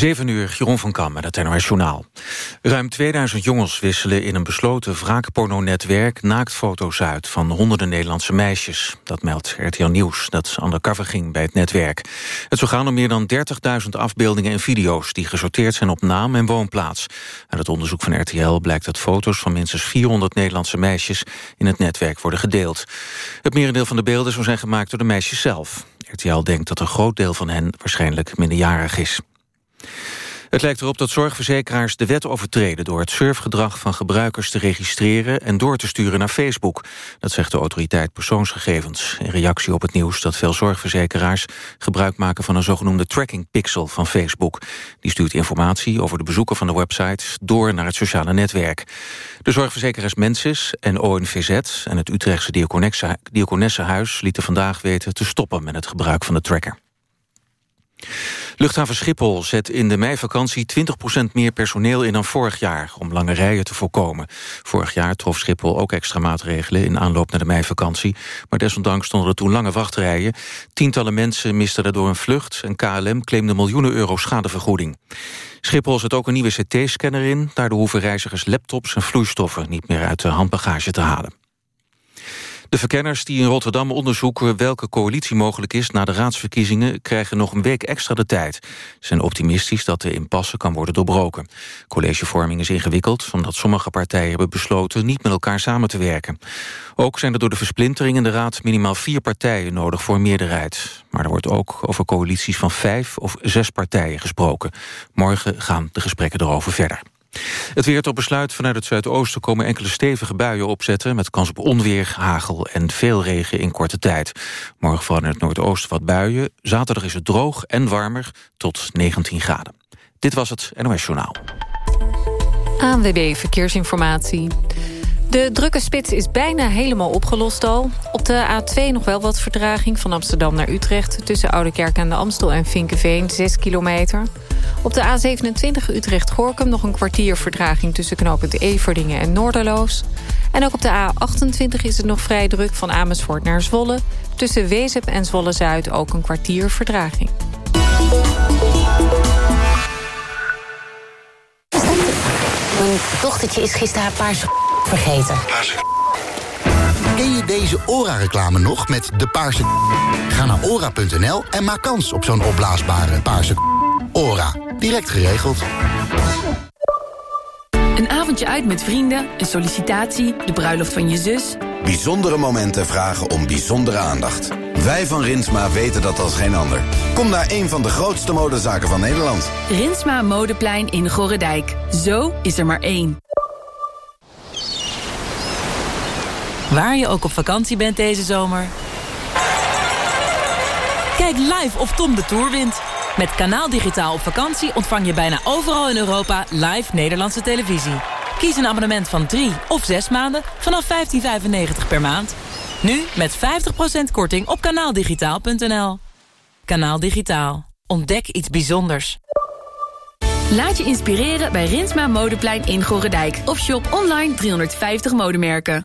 7 uur, Jeroen van Kam met het NOS Journaal. Ruim 2000 jongens wisselen in een besloten wraakporno-netwerk... naaktfoto's uit van honderden Nederlandse meisjes. Dat meldt RTL Nieuws, dat undercover ging bij het netwerk. Het zou gaan om meer dan 30.000 afbeeldingen en video's... die gesorteerd zijn op naam en woonplaats. Uit het onderzoek van RTL blijkt dat foto's van minstens 400 Nederlandse meisjes... in het netwerk worden gedeeld. Het merendeel van de beelden zou zijn gemaakt door de meisjes zelf. RTL denkt dat een groot deel van hen waarschijnlijk minderjarig is. Het lijkt erop dat zorgverzekeraars de wet overtreden... door het surfgedrag van gebruikers te registreren... en door te sturen naar Facebook. Dat zegt de autoriteit persoonsgegevens. In reactie op het nieuws dat veel zorgverzekeraars... gebruik maken van een zogenoemde tracking pixel van Facebook. Die stuurt informatie over de bezoeker van de website... door naar het sociale netwerk. De zorgverzekeraars Mensis en ONVZ... en het Utrechtse Diakonessenhuis lieten vandaag weten... te stoppen met het gebruik van de tracker. Luchthaven Schiphol zet in de meivakantie 20% meer personeel in dan vorig jaar... om lange rijen te voorkomen. Vorig jaar trof Schiphol ook extra maatregelen in aanloop naar de meivakantie. Maar desondanks stonden er toen lange wachtrijen. Tientallen mensen misten daardoor een vlucht... en KLM claimde miljoenen euro schadevergoeding. Schiphol zet ook een nieuwe CT-scanner in. Daardoor hoeven reizigers laptops en vloeistoffen niet meer uit de handbagage te halen. De verkenners die in Rotterdam onderzoeken welke coalitie mogelijk is na de raadsverkiezingen krijgen nog een week extra de tijd. Ze zijn optimistisch dat de impasse kan worden doorbroken. Collegevorming is ingewikkeld omdat sommige partijen hebben besloten niet met elkaar samen te werken. Ook zijn er door de versplintering in de raad minimaal vier partijen nodig voor meerderheid. Maar er wordt ook over coalities van vijf of zes partijen gesproken. Morgen gaan de gesprekken erover verder. Het weer tot besluit vanuit het zuidoosten komen enkele stevige buien opzetten... met kans op onweer, hagel en veel regen in korte tijd. Morgen in het noordoosten wat buien. Zaterdag is het droog en warmer tot 19 graden. Dit was het NOS Journaal. ANWB Verkeersinformatie. De drukke spits is bijna helemaal opgelost al. Op de A2 nog wel wat vertraging van Amsterdam naar Utrecht... tussen Oudekerk aan de Amstel en Vinkenveen, 6 kilometer. Op de A27 Utrecht-Gorkum nog een kwartier vertraging... tussen knooppunt Everdingen en Noorderloos. En ook op de A28 is het nog vrij druk van Amersfoort naar Zwolle. Tussen Wezep en Zwolle-Zuid ook een kwartier vertraging. Mijn dochtertje is gisteren haar paarse vergeten. Ken je deze ORA-reclame nog met de paarse Ga naar ora.nl en maak kans op zo'n opblaasbare paarse ORA. Direct geregeld. Een avondje uit met vrienden, een sollicitatie, de bruiloft van je zus. Bijzondere momenten vragen om bijzondere aandacht. Wij van Rinsma weten dat als geen ander. Kom naar een van de grootste modezaken van Nederland. Rinsma Modeplein in Gorredijk. Zo is er maar één. Waar je ook op vakantie bent deze zomer. Kijk live of Tom de Tour wint. Met Kanaal Digitaal op vakantie ontvang je bijna overal in Europa live Nederlandse televisie. Kies een abonnement van 3 of 6 maanden vanaf 15,95 per maand. Nu met 50% korting op kanaaldigitaal.nl. Kanaal Digitaal. Ontdek iets bijzonders. Laat je inspireren bij Rinsma Modeplein in Gorredijk. Of shop online 350 modemerken.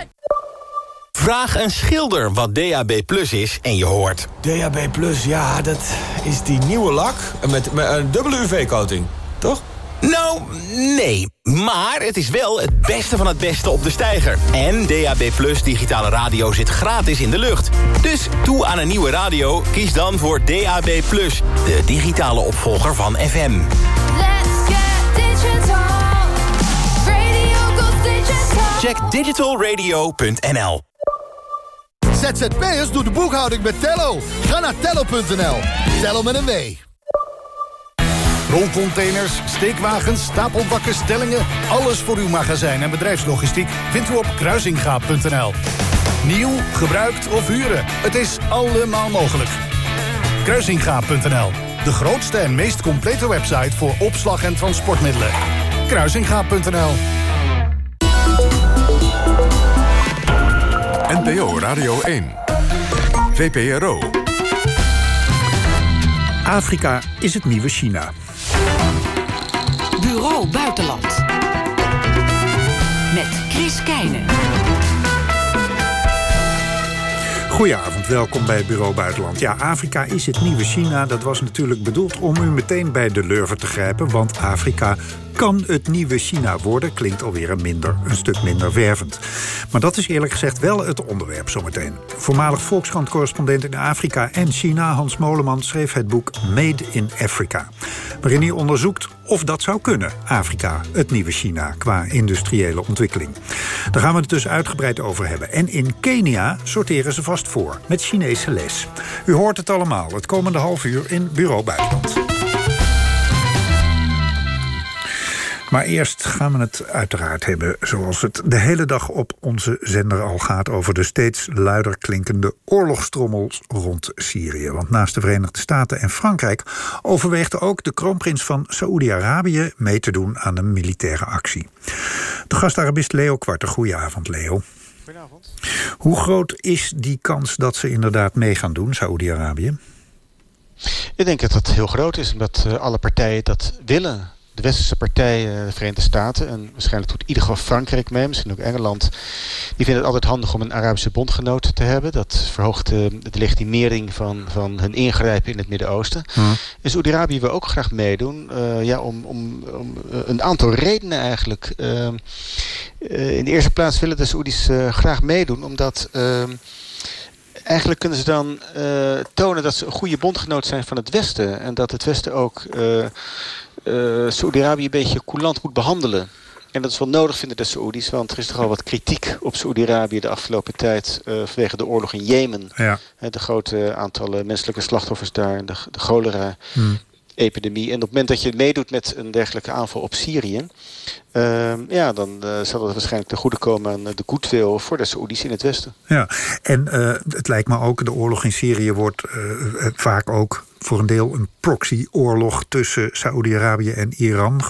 Vraag een schilder wat DAB Plus is en je hoort. DAB Plus, ja, dat is die nieuwe lak met, met een dubbele UV-coating, toch? Nou, nee. Maar het is wel het beste van het beste op de steiger. En DAB Plus digitale radio zit gratis in de lucht. Dus toe aan een nieuwe radio, kies dan voor DAB Plus. De digitale opvolger van FM. Let's get digital. Radio goes digital. Check digitalradio.nl ZZP'ers doen de boekhouding met Tello. Ga naar tello.nl. Tello met een W. Rolcontainers, steekwagens, stapelbakken, stellingen... alles voor uw magazijn en bedrijfslogistiek vindt u op kruisingaap.nl. Nieuw, gebruikt of huren, het is allemaal mogelijk. Kruisingaap.nl, de grootste en meest complete website... voor opslag en transportmiddelen. Kruisingaap.nl NPO Radio 1. VPRO. Afrika is het nieuwe China. Bureau Buitenland. Met Chris Keijnen. Goedenavond, welkom bij Bureau Buitenland. Ja, Afrika is het nieuwe China. Dat was natuurlijk bedoeld om u meteen bij de lurven te grijpen... want Afrika kan het nieuwe China worden. Klinkt alweer een, minder, een stuk minder wervend. Maar dat is eerlijk gezegd wel het onderwerp zometeen. Voormalig Volkskrant-correspondent in Afrika en China... Hans Moleman schreef het boek Made in Africa. Waarin hij onderzoekt of dat zou kunnen, Afrika, het nieuwe China... qua industriële ontwikkeling. Daar gaan we het dus uitgebreid over hebben. En in Kenia sorteren ze vast voor, met Chinese les. U hoort het allemaal het komende half uur in Bureau Buitenland. Maar eerst gaan we het uiteraard hebben, zoals het de hele dag op onze zender al gaat... over de steeds luider klinkende oorlogstrommels rond Syrië. Want naast de Verenigde Staten en Frankrijk... overweegde ook de kroonprins van Saoedi-Arabië mee te doen aan een militaire actie. De gastarabist Leo Kwarter, goedenavond Leo. Goedenavond. Hoe groot is die kans dat ze inderdaad mee gaan doen, Saoedi-Arabië? Ik denk dat dat heel groot is, omdat uh, alle partijen dat willen de westerse partijen, de Verenigde Staten... en waarschijnlijk doet in ieder geval Frankrijk mee, misschien ook Engeland... die vinden het altijd handig om een Arabische bondgenoot te hebben. Dat verhoogt de, de legitimering van, van hun ingrijpen in het Midden-Oosten. Hmm. En Saudi-Arabië wil ook graag meedoen, uh, ja, om, om, om een aantal redenen eigenlijk. Uh, uh, in de eerste plaats willen de Saoedi's graag meedoen, omdat eigenlijk kunnen ze dan tonen dat ze een goede bondgenoot zijn van het Westen. En dat het Westen ook uh, uh, Saoedi-Arabië een beetje coulant moet behandelen. En dat is wel nodig, vinden de Saoedi's. Want er is toch al wat kritiek op Saoedi-Arabië de afgelopen tijd... vanwege de oorlog in Jemen. Ja. de grote aantallen menselijke slachtoffers daar. De, de cholera. Hmm epidemie. En op het moment dat je meedoet met een dergelijke aanval op Syrië... Uh, ja, dan uh, zal het waarschijnlijk ten goede komen aan de goedwil voor de Saoedi's in het Westen. Ja, en uh, het lijkt me ook, de oorlog in Syrië wordt vaak ook voor een deel een proxyoorlog tussen Saoedi-Arabië en Iran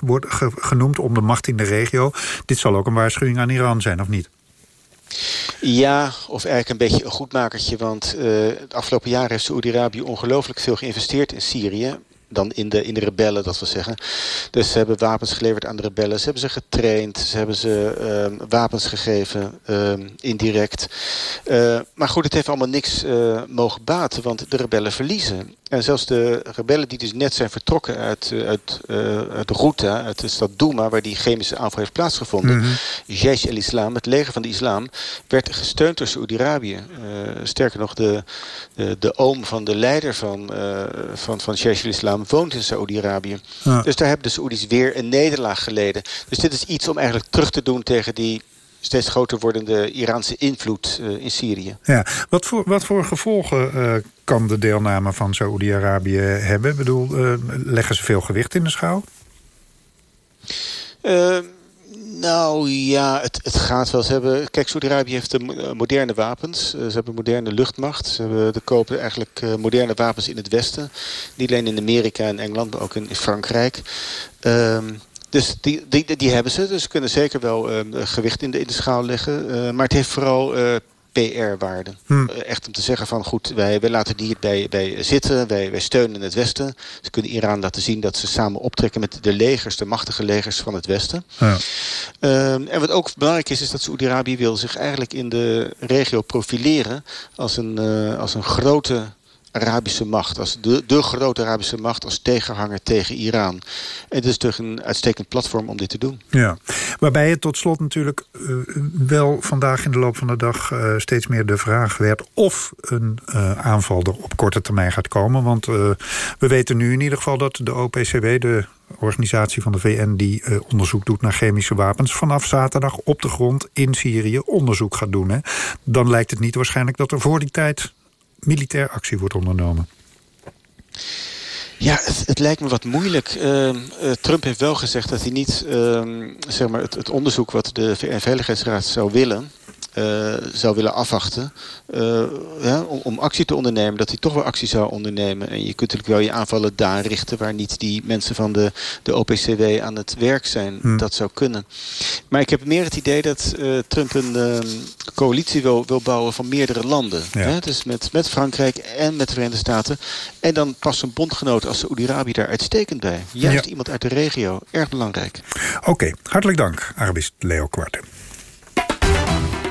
genoemd om de macht in de regio. Dit zal ook een waarschuwing aan Iran zijn, of niet? Ja, of eigenlijk een beetje een goedmakertje. Want uh, het afgelopen jaar heeft Saoedi-Arabië ongelooflijk veel geïnvesteerd in Syrië dan in de, in de rebellen, dat wil zeggen. Dus ze hebben wapens geleverd aan de rebellen. Ze hebben ze getraind. Ze hebben ze uh, wapens gegeven, uh, indirect. Uh, maar goed, het heeft allemaal niks uh, mogen baten, want de rebellen verliezen. En zelfs de rebellen die dus net zijn vertrokken uit, uit, uit Ghouta, uit de stad Douma, waar die chemische aanval heeft plaatsgevonden. Mm -hmm. Jaish el-Islam, het leger van de islam, werd gesteund door Saoedi-Arabië. sterker nog, de, de, de oom van de leider van, van, van Jaish el-Islam woont in Saoedi-Arabië. Ja. Dus daar hebben de Saoedi's weer een nederlaag geleden. Dus dit is iets om eigenlijk terug te doen tegen die steeds groter wordende Iraanse invloed uh, in Syrië. Ja, wat voor, wat voor gevolgen uh, kan de deelname van Saoedi-Arabië hebben? Ik bedoel, uh, leggen ze veel gewicht in de schaal? Nou ja, het, het gaat wel. Ze hebben, kijk, Saudi-Arabië heeft de moderne wapens. ze hebben moderne luchtmacht. Ze hebben, de kopen eigenlijk moderne wapens in het Westen. Niet alleen in Amerika en Engeland, maar ook in, in Frankrijk. Um, dus die, die, die hebben ze. Dus ze kunnen zeker wel uh, gewicht in de, in de schaal leggen. Uh, maar het heeft vooral PR-waarde. Hmm. Echt om te zeggen van goed, wij, wij laten die bij, bij zitten. Wij, wij steunen het Westen. Ze kunnen Iran laten zien dat ze samen optrekken met de legers, de machtige legers van het Westen. Ja. Um, en wat ook belangrijk is, is dat Saoedi-Arabië wil zich eigenlijk in de regio profileren als een, uh, als een grote Arabische macht, als de, de grote Arabische macht als tegenhanger tegen Iran. En het is dus een uitstekend platform om dit te doen. Ja, waarbij het tot slot natuurlijk uh, wel vandaag in de loop van de dag uh, steeds meer de vraag werd of een uh, aanval er op korte termijn gaat komen. Want we weten nu in ieder geval dat de OPCW, de organisatie van de VN die onderzoek doet naar chemische wapens... vanaf zaterdag op de grond in Syrië onderzoek gaat doen. Hè. Dan lijkt het niet waarschijnlijk dat er voor die tijd militair actie wordt ondernomen? Ja, het, lijkt me wat moeilijk. Uh, uh, Trump heeft wel gezegd dat hij niet uh, zeg maar het, het, onderzoek wat de VN-veiligheidsraad zou willen... uh, zou willen afwachten uh, ja, om, om, actie te ondernemen, dat hij toch wel actie zou ondernemen. En je kunt natuurlijk wel je aanvallen daar richten waar niet die mensen van de, de OPCW aan het werk zijn. Hmm. Dat zou kunnen. Maar ik heb meer het idee dat uh, Trump een ehm, coalitie wil, wil bouwen van meerdere landen. Ja. Hè? Dus met, met Frankrijk en met de Verenigde Staten. En dan past een bondgenoot als Saoedi-Arabië daar uitstekend bij. Juist ja. iemand uit de regio. Erg belangrijk. Oké, okay, hartelijk dank, Arabist Leo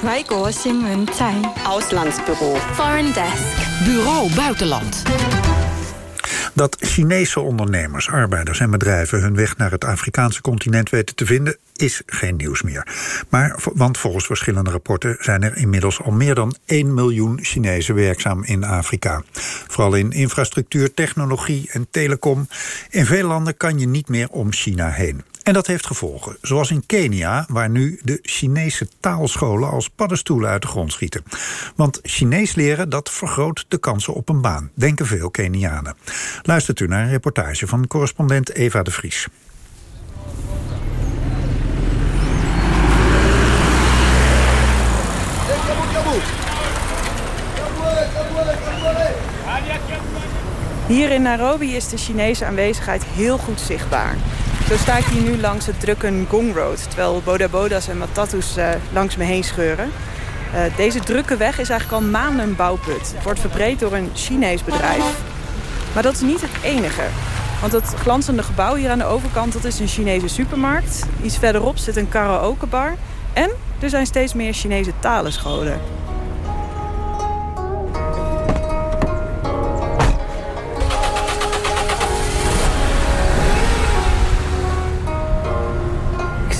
Kwarte. Auslandsbureau. Foreign Desk. Bureau Buitenland. Dat Chinese ondernemers, arbeiders en bedrijven hun weg naar het Afrikaanse continent weten te vinden, is geen nieuws meer. Maar, want volgens verschillende rapporten zijn er inmiddels al meer dan 1 miljoen Chinezen werkzaam in Afrika. Vooral in infrastructuur, technologie en telecom. In veel landen kan je niet meer om China heen. En dat heeft gevolgen, zoals in Kenia, waar nu de Chinese taalscholen als paddenstoelen uit de grond schieten. Want Chinees leren, dat vergroot de kansen op een baan, denken veel Kenianen. Luistert u naar een reportage van correspondent Eva de Vries. Hier in Nairobi is de Chinese aanwezigheid heel goed zichtbaar. Zo sta ik hier nu langs het drukke Gong Road... terwijl bodabodas en matatus uh, langs me heen scheuren. Uh, deze drukke weg is eigenlijk al maanden een bouwput. Het wordt verbreed door een Chinees bedrijf. Maar dat is niet het enige. Want het glanzende gebouw hier aan de overkant dat is een Chinese supermarkt. Iets verderop zit een karaokebar. En er zijn steeds meer Chinese talenscholen.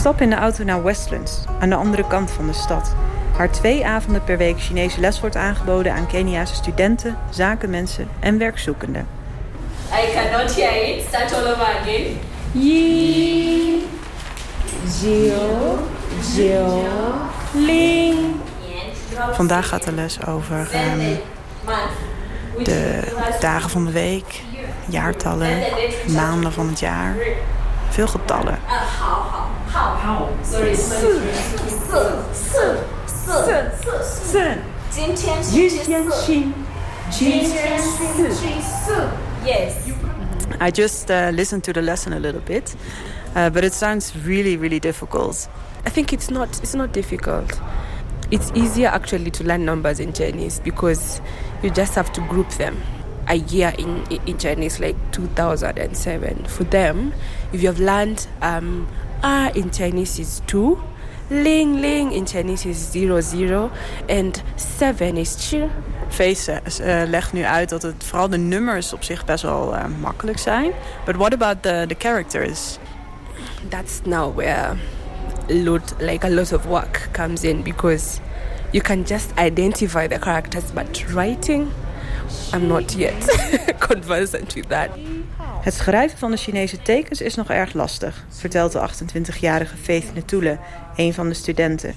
Stap in de auto naar Westlands, aan de andere kant van de stad. Waar twee avonden per week Chinese les wordt aangeboden aan Keniaanse studenten, zakenmensen en werkzoekenden. I cannot hear it. Start all over again. Yi, Jiu, Jiu, Ling. Vandaag gaat de les over um, de dagen van de week, jaartallen, maanden van het jaar. Veel getallen. 好，好，sorry，四，四，四，四，四，四。今天星期四。今天星期四。Yes. I just uh, listened to the lesson a little bit, uh, but it sounds really, really difficult. I think it's not. It's not difficult. It's easier actually to learn numbers in Chinese because you just have to group them. A year in in Chinese, like 2007. For them, if you have learned um, a in Chinese is 2. Ling Ling in Chinese is 0 0. En 7 is chi. Face uh, legt nu uit dat het vooral de nummers op zich best wel uh, makkelijk zijn. But what about the, the characters? That's now where lot, like a lot of work comes in because you can just identify the characters, but writing, I'm not yet conversant with that. Het schrijven van de Chinese tekens is nog erg lastig, vertelt de 28-jarige Faith Netule, een van de studenten.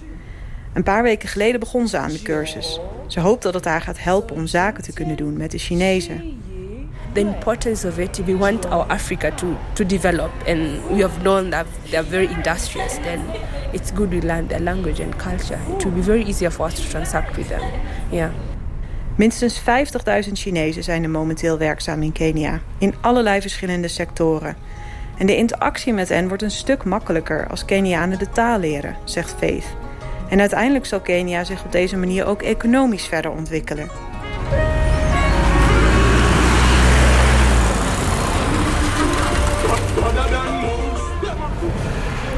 Een paar weken geleden begon ze aan de cursus. Ze hoopt dat het haar gaat helpen om zaken te kunnen doen met de Chinezen. The importance of it, we want our Africa to, to develop. And we have known that they are very industrious. Then it's good we learn their language and culture. It will be very easier for us to transact with them. Yeah. Minstens 50.000 Chinezen zijn er momenteel werkzaam in Kenia. In allerlei verschillende sectoren. En de interactie met hen wordt een stuk makkelijker als Kenianen de taal leren, zegt Faith. En uiteindelijk zal Kenia zich op deze manier ook economisch verder ontwikkelen.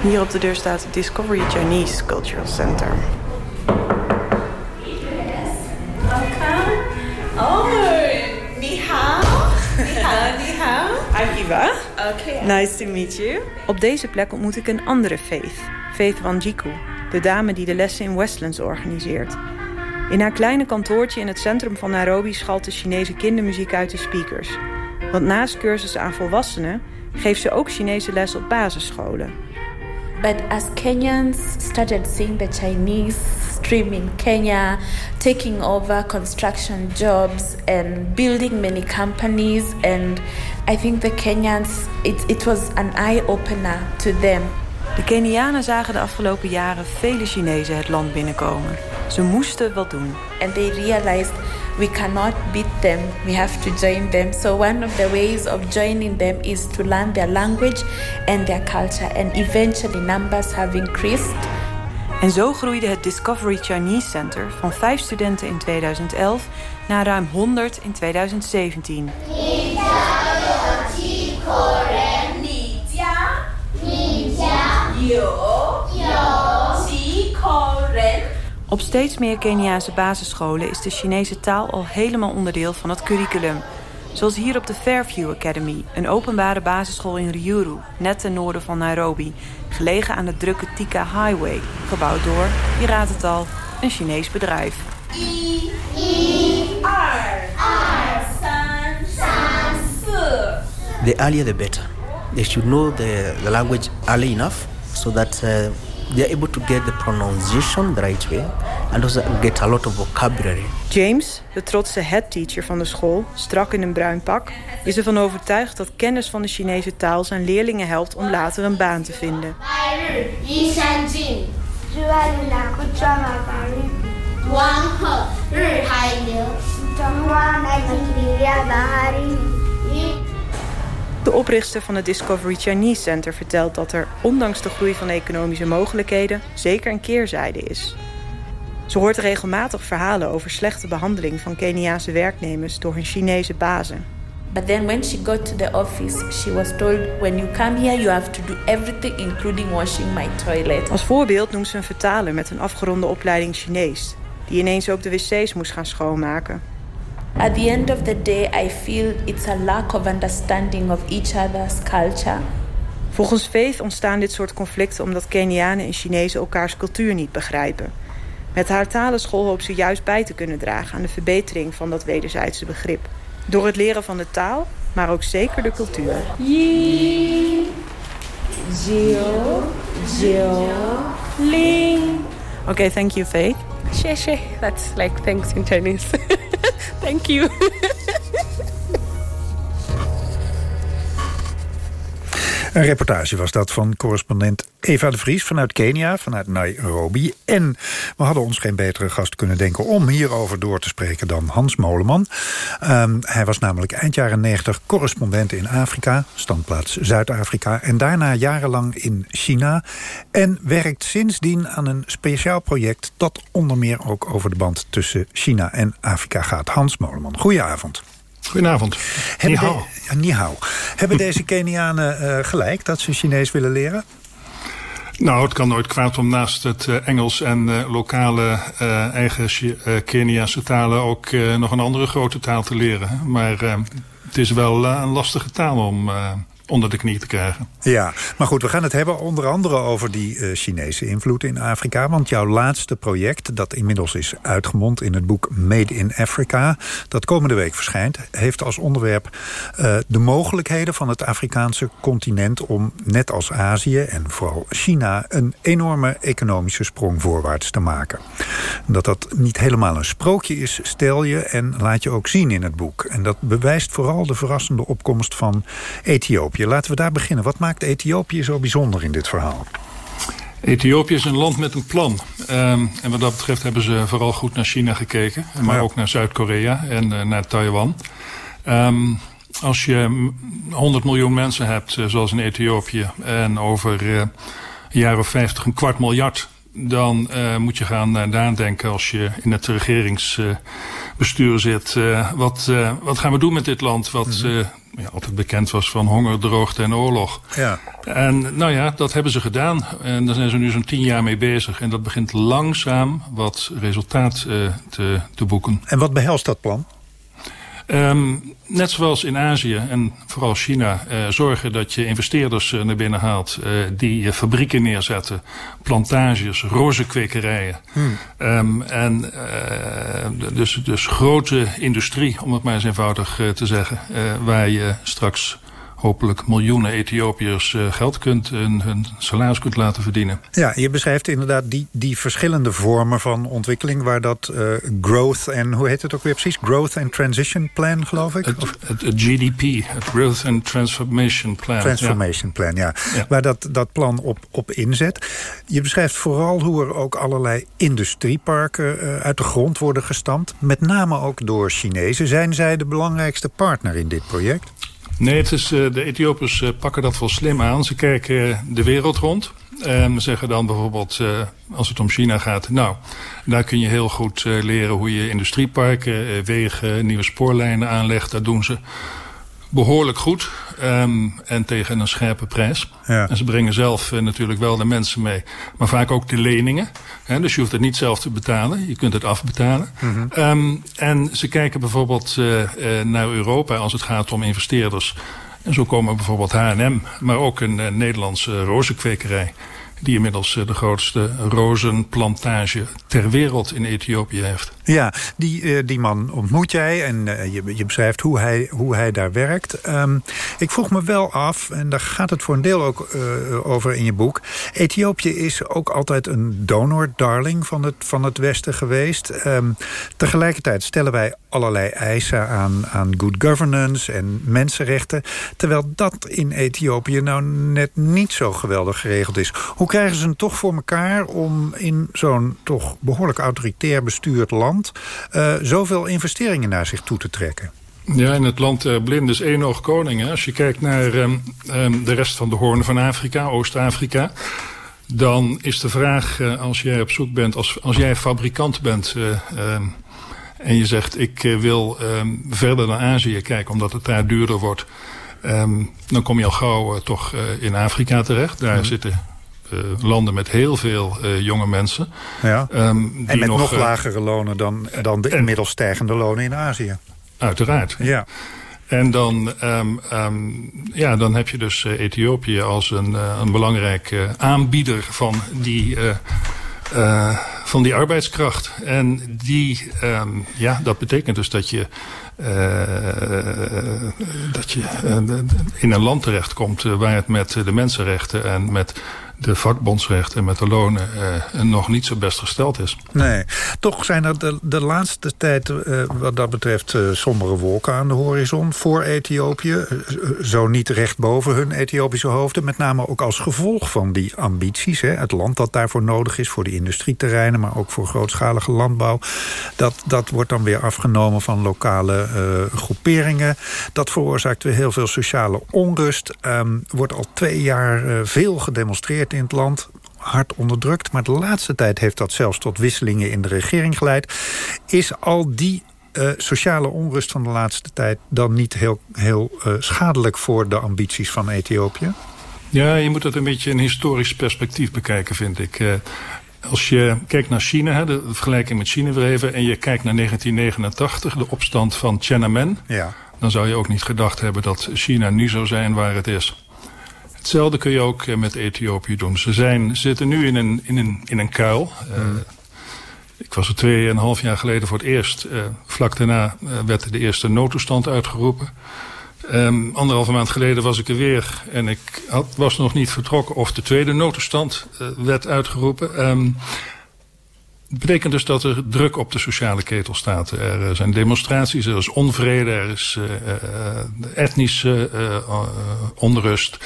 Hier op de deur staat Discovery Chinese Cultural Center. Nice to meet you. Op deze plek ontmoet ik een andere Faith. Faith Wanjiku, de dame die de lessen in Westlands organiseert. In haar kleine kantoortje in het centrum van Nairobi schalt de Chinese kindermuziek uit de speakers. Want naast cursussen aan volwassenen geeft ze ook Chinese les op basisscholen. But as Kenyans started seeing the Chinese stream in Kenya, taking over construction jobs and building many companies, and I think the Kenyans, it, it was an eye opener to them. De Kenianen zagen de afgelopen jaren vele Chinezen het land binnenkomen. Ze moesten wat doen. And they realized we cannot beat them, we have to join them. So one of the ways of joining them is to learn their language and their culture. And eventually numbers have increased. En zo groeide het Discovery Chinese Center van vijf studenten in 2011 naar ruim 100 in 2017. Op steeds meer Keniaanse basisscholen is de Chinese taal al helemaal onderdeel van het curriculum. Zoals hier op de Fairview Academy, een openbare basisschool in Ryuru, net ten noorden van Nairobi, gelegen aan de drukke Tika Highway, gebouwd door, je raadt het al, een Chinees bedrijf. The earlier the better. They should know the, the language early enough so that uh, they're able to get the pronunciation the right way and also get a lot of vocabulary. James, de trotse headteacher van de school, strak in een bruin pak, is ervan overtuigd dat kennis van de Chinese taal zijn leerlingen helpt om later een baan te vinden. De oprichter van het Discovery Chinese Center vertelt dat er, ondanks de groei van economische mogelijkheden, zeker een keerzijde is. Ze hoort regelmatig verhalen over slechte behandeling van Keniaanse werknemers door hun Chinese bazen. But then when she got to the office, she was told when you come here you have to do everything including washing my toilet. Als voorbeeld noemt ze een vertaler met een afgeronde opleiding Chinees, die ineens ook de wc's moest gaan schoonmaken. At the end of the day, I feel it's a lack of understanding of each other's culture. Volgens Faith ontstaan dit soort conflicten omdat Kenianen en Chinezen elkaars cultuur niet begrijpen. Met haar talenschool hoopt ze juist bij te kunnen dragen aan de verbetering van dat wederzijdse begrip. Door het leren van de taal, maar ook zeker de cultuur. Yi, Jiu, Jiu, Ling. Oké, thank you, Faith. She, she. That's like thanks in Chinese. Thank you. Een reportage was dat van correspondent Eva de Vries vanuit Kenia, vanuit Nairobi. En we hadden ons geen betere gast kunnen denken om hierover door te spreken dan Hans Moleman. Um, hij was namelijk eind jaren 90 correspondent in Afrika, standplaats Zuid-Afrika... en daarna jarenlang in China. En werkt sindsdien aan een speciaal project... dat onder meer ook over de band tussen China en Afrika gaat. Hans Moleman, goedenavond. Goedenavond. Hebben, de, ja, ni hao. Hebben deze Kenianen uh, gelijk dat ze Chinees willen leren? Nou, het kan nooit kwaad om naast het uh, Engels en uh, lokale eigen Keniaanse talen... ook nog een andere grote taal te leren. Maar het is wel een lastige taal om onder de knie te krijgen. Ja, maar goed, we gaan het hebben onder andere over die uh, Chinese invloed in Afrika. Want jouw laatste project, dat inmiddels is uitgemond in het boek Made in Africa... dat komende week verschijnt, heeft als onderwerp uh, de mogelijkheden van het Afrikaanse continent... om net als Azië en vooral China een enorme economische sprong voorwaarts te maken. Dat dat niet helemaal een sprookje is, stel je en laat je ook zien in het boek. En dat bewijst vooral de verrassende opkomst van Ethiopië. Laten we daar beginnen. Wat maakt Ethiopië zo bijzonder in dit verhaal? Ethiopië is een land met een plan. Um, en wat dat betreft hebben ze vooral goed naar China gekeken. Maar ja. ook naar Zuid-Korea en uh, naar Taiwan. Um, als je 100 miljoen mensen hebt, uh, zoals in Ethiopië... en over uh, een jaar of 50 een kwart miljard dan uh, moet je gaan uh, nadenken als je in het regeringsbestuur uh, zit. wat, wat gaan we doen met dit land wat -hmm. ja, altijd bekend was van honger, droogte en oorlog. Ja. En nou ja, dat hebben ze gedaan. En daar zijn ze nu zo'n tien jaar mee bezig. En dat begint langzaam wat resultaat te, te boeken. En wat behelst dat plan? Um, net zoals in Azië en vooral China... Uh, zorgen dat je investeerders uh, naar binnen haalt... Uh, die fabrieken neerzetten, plantages, rozenkwekerijen. Hmm. Um, en dus, dus grote industrie, om het maar eens eenvoudig te zeggen... waar je straks hopelijk miljoenen Ethiopiërs uh, geld kunt en hun salaris kunt laten verdienen. Ja, je beschrijft inderdaad die, die verschillende vormen van ontwikkeling... waar dat uh, growth en, hoe heet het ook weer precies? Growth and Transition Plan, geloof ik? Het, het, het GDP, het Growth and Transformation Plan. Transformation ja. Plan, ja. ja. Waar dat, dat plan op, op inzet. Je beschrijft vooral hoe er ook allerlei industrieparken uh, uit de grond worden gestampt. Met name ook door Chinezen. Zijn zij de belangrijkste partner in dit project? Nee, het is, uh, de Ethiopiërs uh, pakken dat wel slim aan. Ze kijken de wereld rond. En zeggen dan bijvoorbeeld, als het om China gaat... nou, daar kun je heel goed leren hoe je industrieparken, wegen, nieuwe spoorlijnen aanlegt. Dat doen ze behoorlijk goed um, en tegen een scherpe prijs. Ja. En ze brengen zelf uh, natuurlijk wel de mensen mee. Maar vaak ook de leningen. Hè, dus je hoeft het niet zelf te betalen. Je kunt het afbetalen. Mhm. Mm -hmm. um, en ze kijken bijvoorbeeld uh, uh, naar Europa als het gaat om investeerders. En zo komen bijvoorbeeld H&M, maar ook een Nederlandse rozenkwekerij die inmiddels uh, de grootste rozenplantage ter wereld in Ethiopië heeft. Ja, die, uh, die man ontmoet jij en uh, je, je beschrijft hoe hij, hoe hij daar werkt. Um, ik vroeg me wel af, en daar gaat het voor een deel ook over in je boek... Ethiopië is ook altijd een donor-darling van het, van het Westen geweest. Um, tegelijkertijd stellen wij allerlei eisen aan, aan good governance en mensenrechten... terwijl dat in Ethiopië nou net niet zo geweldig geregeld is. Hoe krijgen ze het toch voor elkaar om in zo'n toch behoorlijk autoritair bestuurd land... Uh, zoveel investeringen naar zich toe te trekken? Ja, in het land uh, blind is één oog koning. Hè? Als je kijkt naar um, um, de rest van de hoorn van Afrika, Oost-Afrika... dan is de vraag, uh, als jij op zoek bent, als, als jij fabrikant bent... Um, en je zegt, ik wil verder naar Azië kijken omdat het daar duurder wordt... dan kom je al gauw toch in Afrika terecht. Daar mm. zitten uh, landen met heel veel jonge mensen. Ja. Um, die en met nog, nog lagere lonen dan, dan de inmiddels stijgende lonen in Azië. Uiteraard. Ja. En dan, um, um, ja, dan heb je dus Ethiopië als een, een belangrijke aanbieder van die, van die arbeidskracht. En die, ja, dat betekent dus dat je uh, dat je uh, in een land terechtkomt waar het met de mensenrechten en met de vakbondsrechten en met de lonen uh, nog niet zo best gesteld is. Nee, toch zijn er de, laatste tijd uh, wat dat betreft uh, sombere wolken aan de horizon voor Ethiopië. zo niet recht boven hun Ethiopische hoofden. Met name ook als gevolg van die ambities. Hè, het land dat daarvoor nodig is voor de industrieterreinen, maar ook voor grootschalige landbouw. Dat, dat wordt dan weer afgenomen van lokale groeperingen. Dat veroorzaakt weer heel veel sociale onrust. Um, wordt al twee jaar veel gedemonstreerd in het land hard onderdrukt. Maar de laatste tijd heeft dat zelfs tot wisselingen in de regering geleid. Is al die uh, sociale onrust van de laatste tijd dan niet heel, heel uh, schadelijk voor de ambities van Ethiopië? Ja, je moet dat een beetje in historisch perspectief bekijken, vind ik. Uh, als je kijkt naar China, hè, de vergelijking met China weer even... en je kijkt naar 1989, de opstand van Tiananmen... Ja. dan zou je ook niet gedacht hebben dat China nu zou zijn waar het is. Hetzelfde kun je ook met Ethiopië doen. Ze zijn, zitten nu in een, in een, in een kuil. Uh, mm. ik was er tweeënhalf jaar geleden voor het eerst. Uh, vlak daarna werd de eerste noodtoestand uitgeroepen. Um, anderhalve maand geleden was ik er weer. En ik had, was nog niet vertrokken of de tweede noodtoestand werd uitgeroepen. Um, het betekent dus dat er druk op de sociale ketel staat. Er zijn demonstraties, er is onvrede, er is etnische onrust...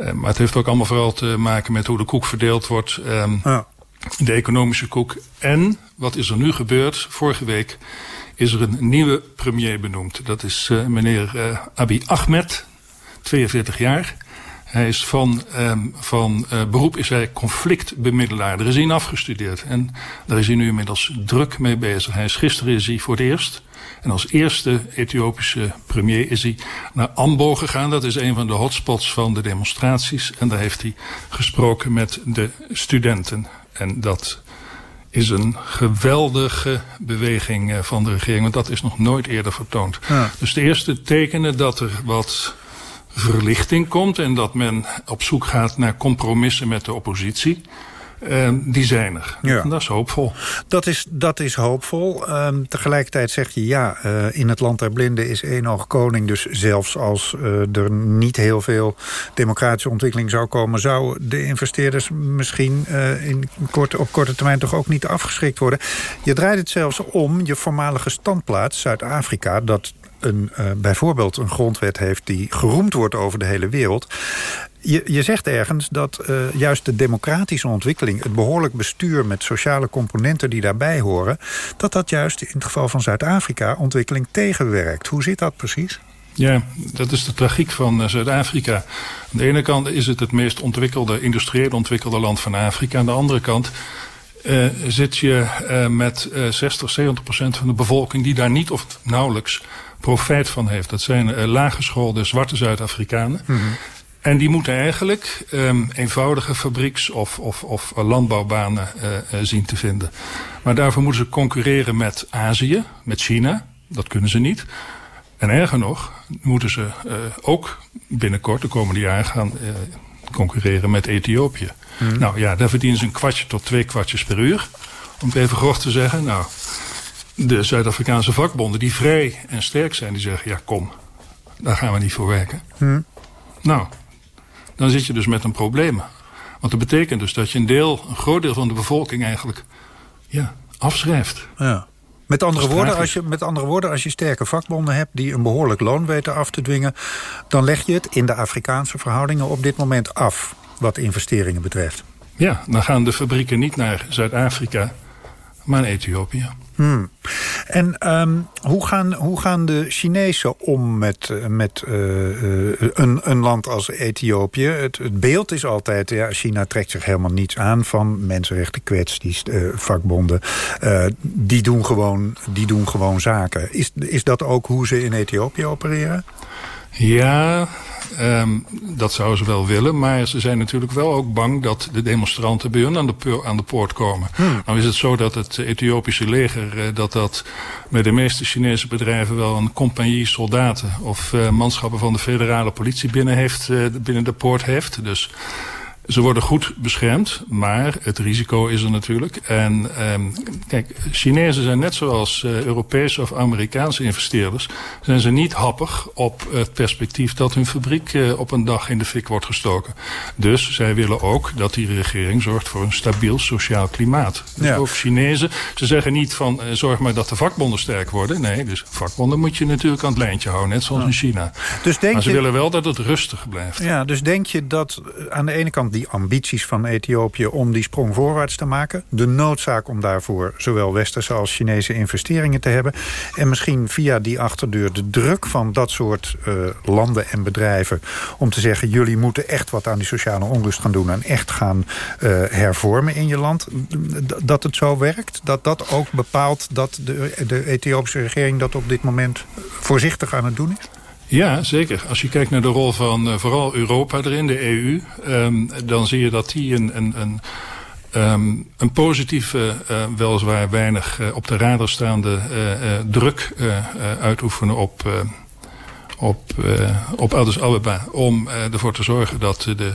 Uh, maar het heeft ook allemaal vooral te maken met hoe de koek verdeeld wordt. Um, ja. De economische koek. En, wat is er nu gebeurd? Vorige week is er een nieuwe premier benoemd. Dat is uh, meneer uh, Abiy Ahmed, 42 jaar. Hij is van, um, van uh, beroep is hij conflictbemiddelaar. Er is hij afgestudeerd. En daar is hij nu inmiddels druk mee bezig. Hij is, gisteren is hij voor het eerst en als eerste Ethiopische premier is hij naar Ambo gegaan. Dat is een van de hotspots van de demonstraties. En daar heeft hij gesproken met de studenten. En dat is een geweldige beweging van de regering. Want dat is nog nooit eerder vertoond. Ja. Dus de eerste tekenen dat er wat verlichting komt... en dat men op zoek gaat naar compromissen met de oppositie... die zijn er. Ja. En dat is hoopvol. Dat is, dat is hoopvol. Ehm, tegelijkertijd zeg je, ja, uh, in het land der blinden is één oog koning. Dus zelfs als uh, er niet heel veel democratische ontwikkeling zou komen... zou de investeerders misschien uh, in korte, op korte termijn toch ook niet afgeschrikt worden. Je draait het zelfs om, je voormalige standplaats, Zuid-Afrika... dat uh, bijvoorbeeld een grondwet heeft die geroemd wordt over de hele wereld. Je, je zegt ergens dat uh, juist de democratische ontwikkeling... het behoorlijk bestuur met sociale componenten die daarbij horen... dat dat juist in het geval van Zuid-Afrika ontwikkeling tegenwerkt. Hoe zit dat precies? Ja, dat is de tragiek van uh, Zuid-Afrika. Aan de ene kant is het het meest ontwikkelde, industrieel ontwikkelde land van Afrika. Aan de andere kant zit je met 60, 70 procent van de bevolking... die daar niet of nauwelijks profijt van heeft. Dat zijn uh, laaggeschoolde zwarte Zuid-Afrikanen. Mm -hmm. En die moeten eigenlijk um, eenvoudige fabrieks- of, of, of landbouwbanen uh, uh, zien te vinden. Maar daarvoor moeten ze concurreren met Azië, met China. Dat kunnen ze niet. En erger nog, moeten ze uh, ook binnenkort, de komende jaren, gaan concurreren met Ethiopië. Mm. Nou ja, daar verdienen ze een kwartje tot twee kwartjes per uur. Om het even grof te zeggen. Nou, de Zuid-Afrikaanse vakbonden die vrij en sterk zijn, die zeggen, ja kom, daar gaan we niet voor werken. Mm. Nou, dan zit je dus met een probleem. Want dat betekent dus dat je een deel, een groot deel van de bevolking eigenlijk ja, afschrijft. Ja. Met andere, woorden, als je, met andere woorden, als je sterke vakbonden hebt... die een behoorlijk loon weten af te dwingen... dan leg je het in de Afrikaanse verhoudingen op dit moment af... wat investeringen betreft. Ja, dan gaan de fabrieken niet naar Zuid-Afrika, maar naar Ethiopië. Hmm. En um, hoe, gaan, hoe gaan de Chinezen om met, met uh, uh, een, een land als Ethiopië? Het, het beeld is altijd, ja, China trekt zich helemaal niets aan van mensenrechten kwesties, uh, vakbonden. die, doen gewoon, die doen gewoon zaken. Is, is dat ook hoe ze in Ethiopië opereren? Ja, um, dat zouden ze wel willen. Maar ze zijn natuurlijk wel ook bang dat de demonstranten bij hun aan de, aan de poort komen. Hmm. Nou is het zo dat het Ethiopische leger... Uh, dat dat bij de meeste Chinese bedrijven wel een compagnie soldaten... of uh, manschappen van de federale politie binnen, heeft, uh, binnen de poort heeft. Dus... Ze worden goed beschermd, maar het risico is er natuurlijk. En um, kijk, Chinezen zijn net zoals uh, Europese of Amerikaanse investeerders... zijn ze niet happig op het perspectief dat hun fabriek uh, op een dag in de fik wordt gestoken. Dus zij willen ook dat die regering zorgt voor een stabiel sociaal klimaat. Dus ja. ook Chinezen, ze zeggen niet van uh, zorg maar dat de vakbonden sterk worden. Nee, dus vakbonden moet je natuurlijk aan het lijntje houden, net zoals ja. in China. Dus denk maar ze je... willen wel dat het rustig blijft. Ja, dus denk je dat aan de ene kant die ambities van Ethiopië om die sprong voorwaarts te maken. De noodzaak om daarvoor zowel westerse als Chinese investeringen te hebben. En misschien via die achterdeur de druk van dat soort uh, landen en bedrijven... om te zeggen, jullie moeten echt wat aan die sociale onrust gaan doen... en echt gaan uh, hervormen in je land. Dat het zo werkt, dat dat ook bepaalt... dat de, de Ethiopische regering dat op dit moment voorzichtig aan het doen is? Ja, zeker. Als je kijkt naar de rol van uh, vooral Europa erin, de EU... Um, dan zie je dat die een, een, een, um, een positieve, uh, weliswaar weinig uh, op de radar staande druk uitoefenen op, op, op Addis Ababa... om ervoor te zorgen dat de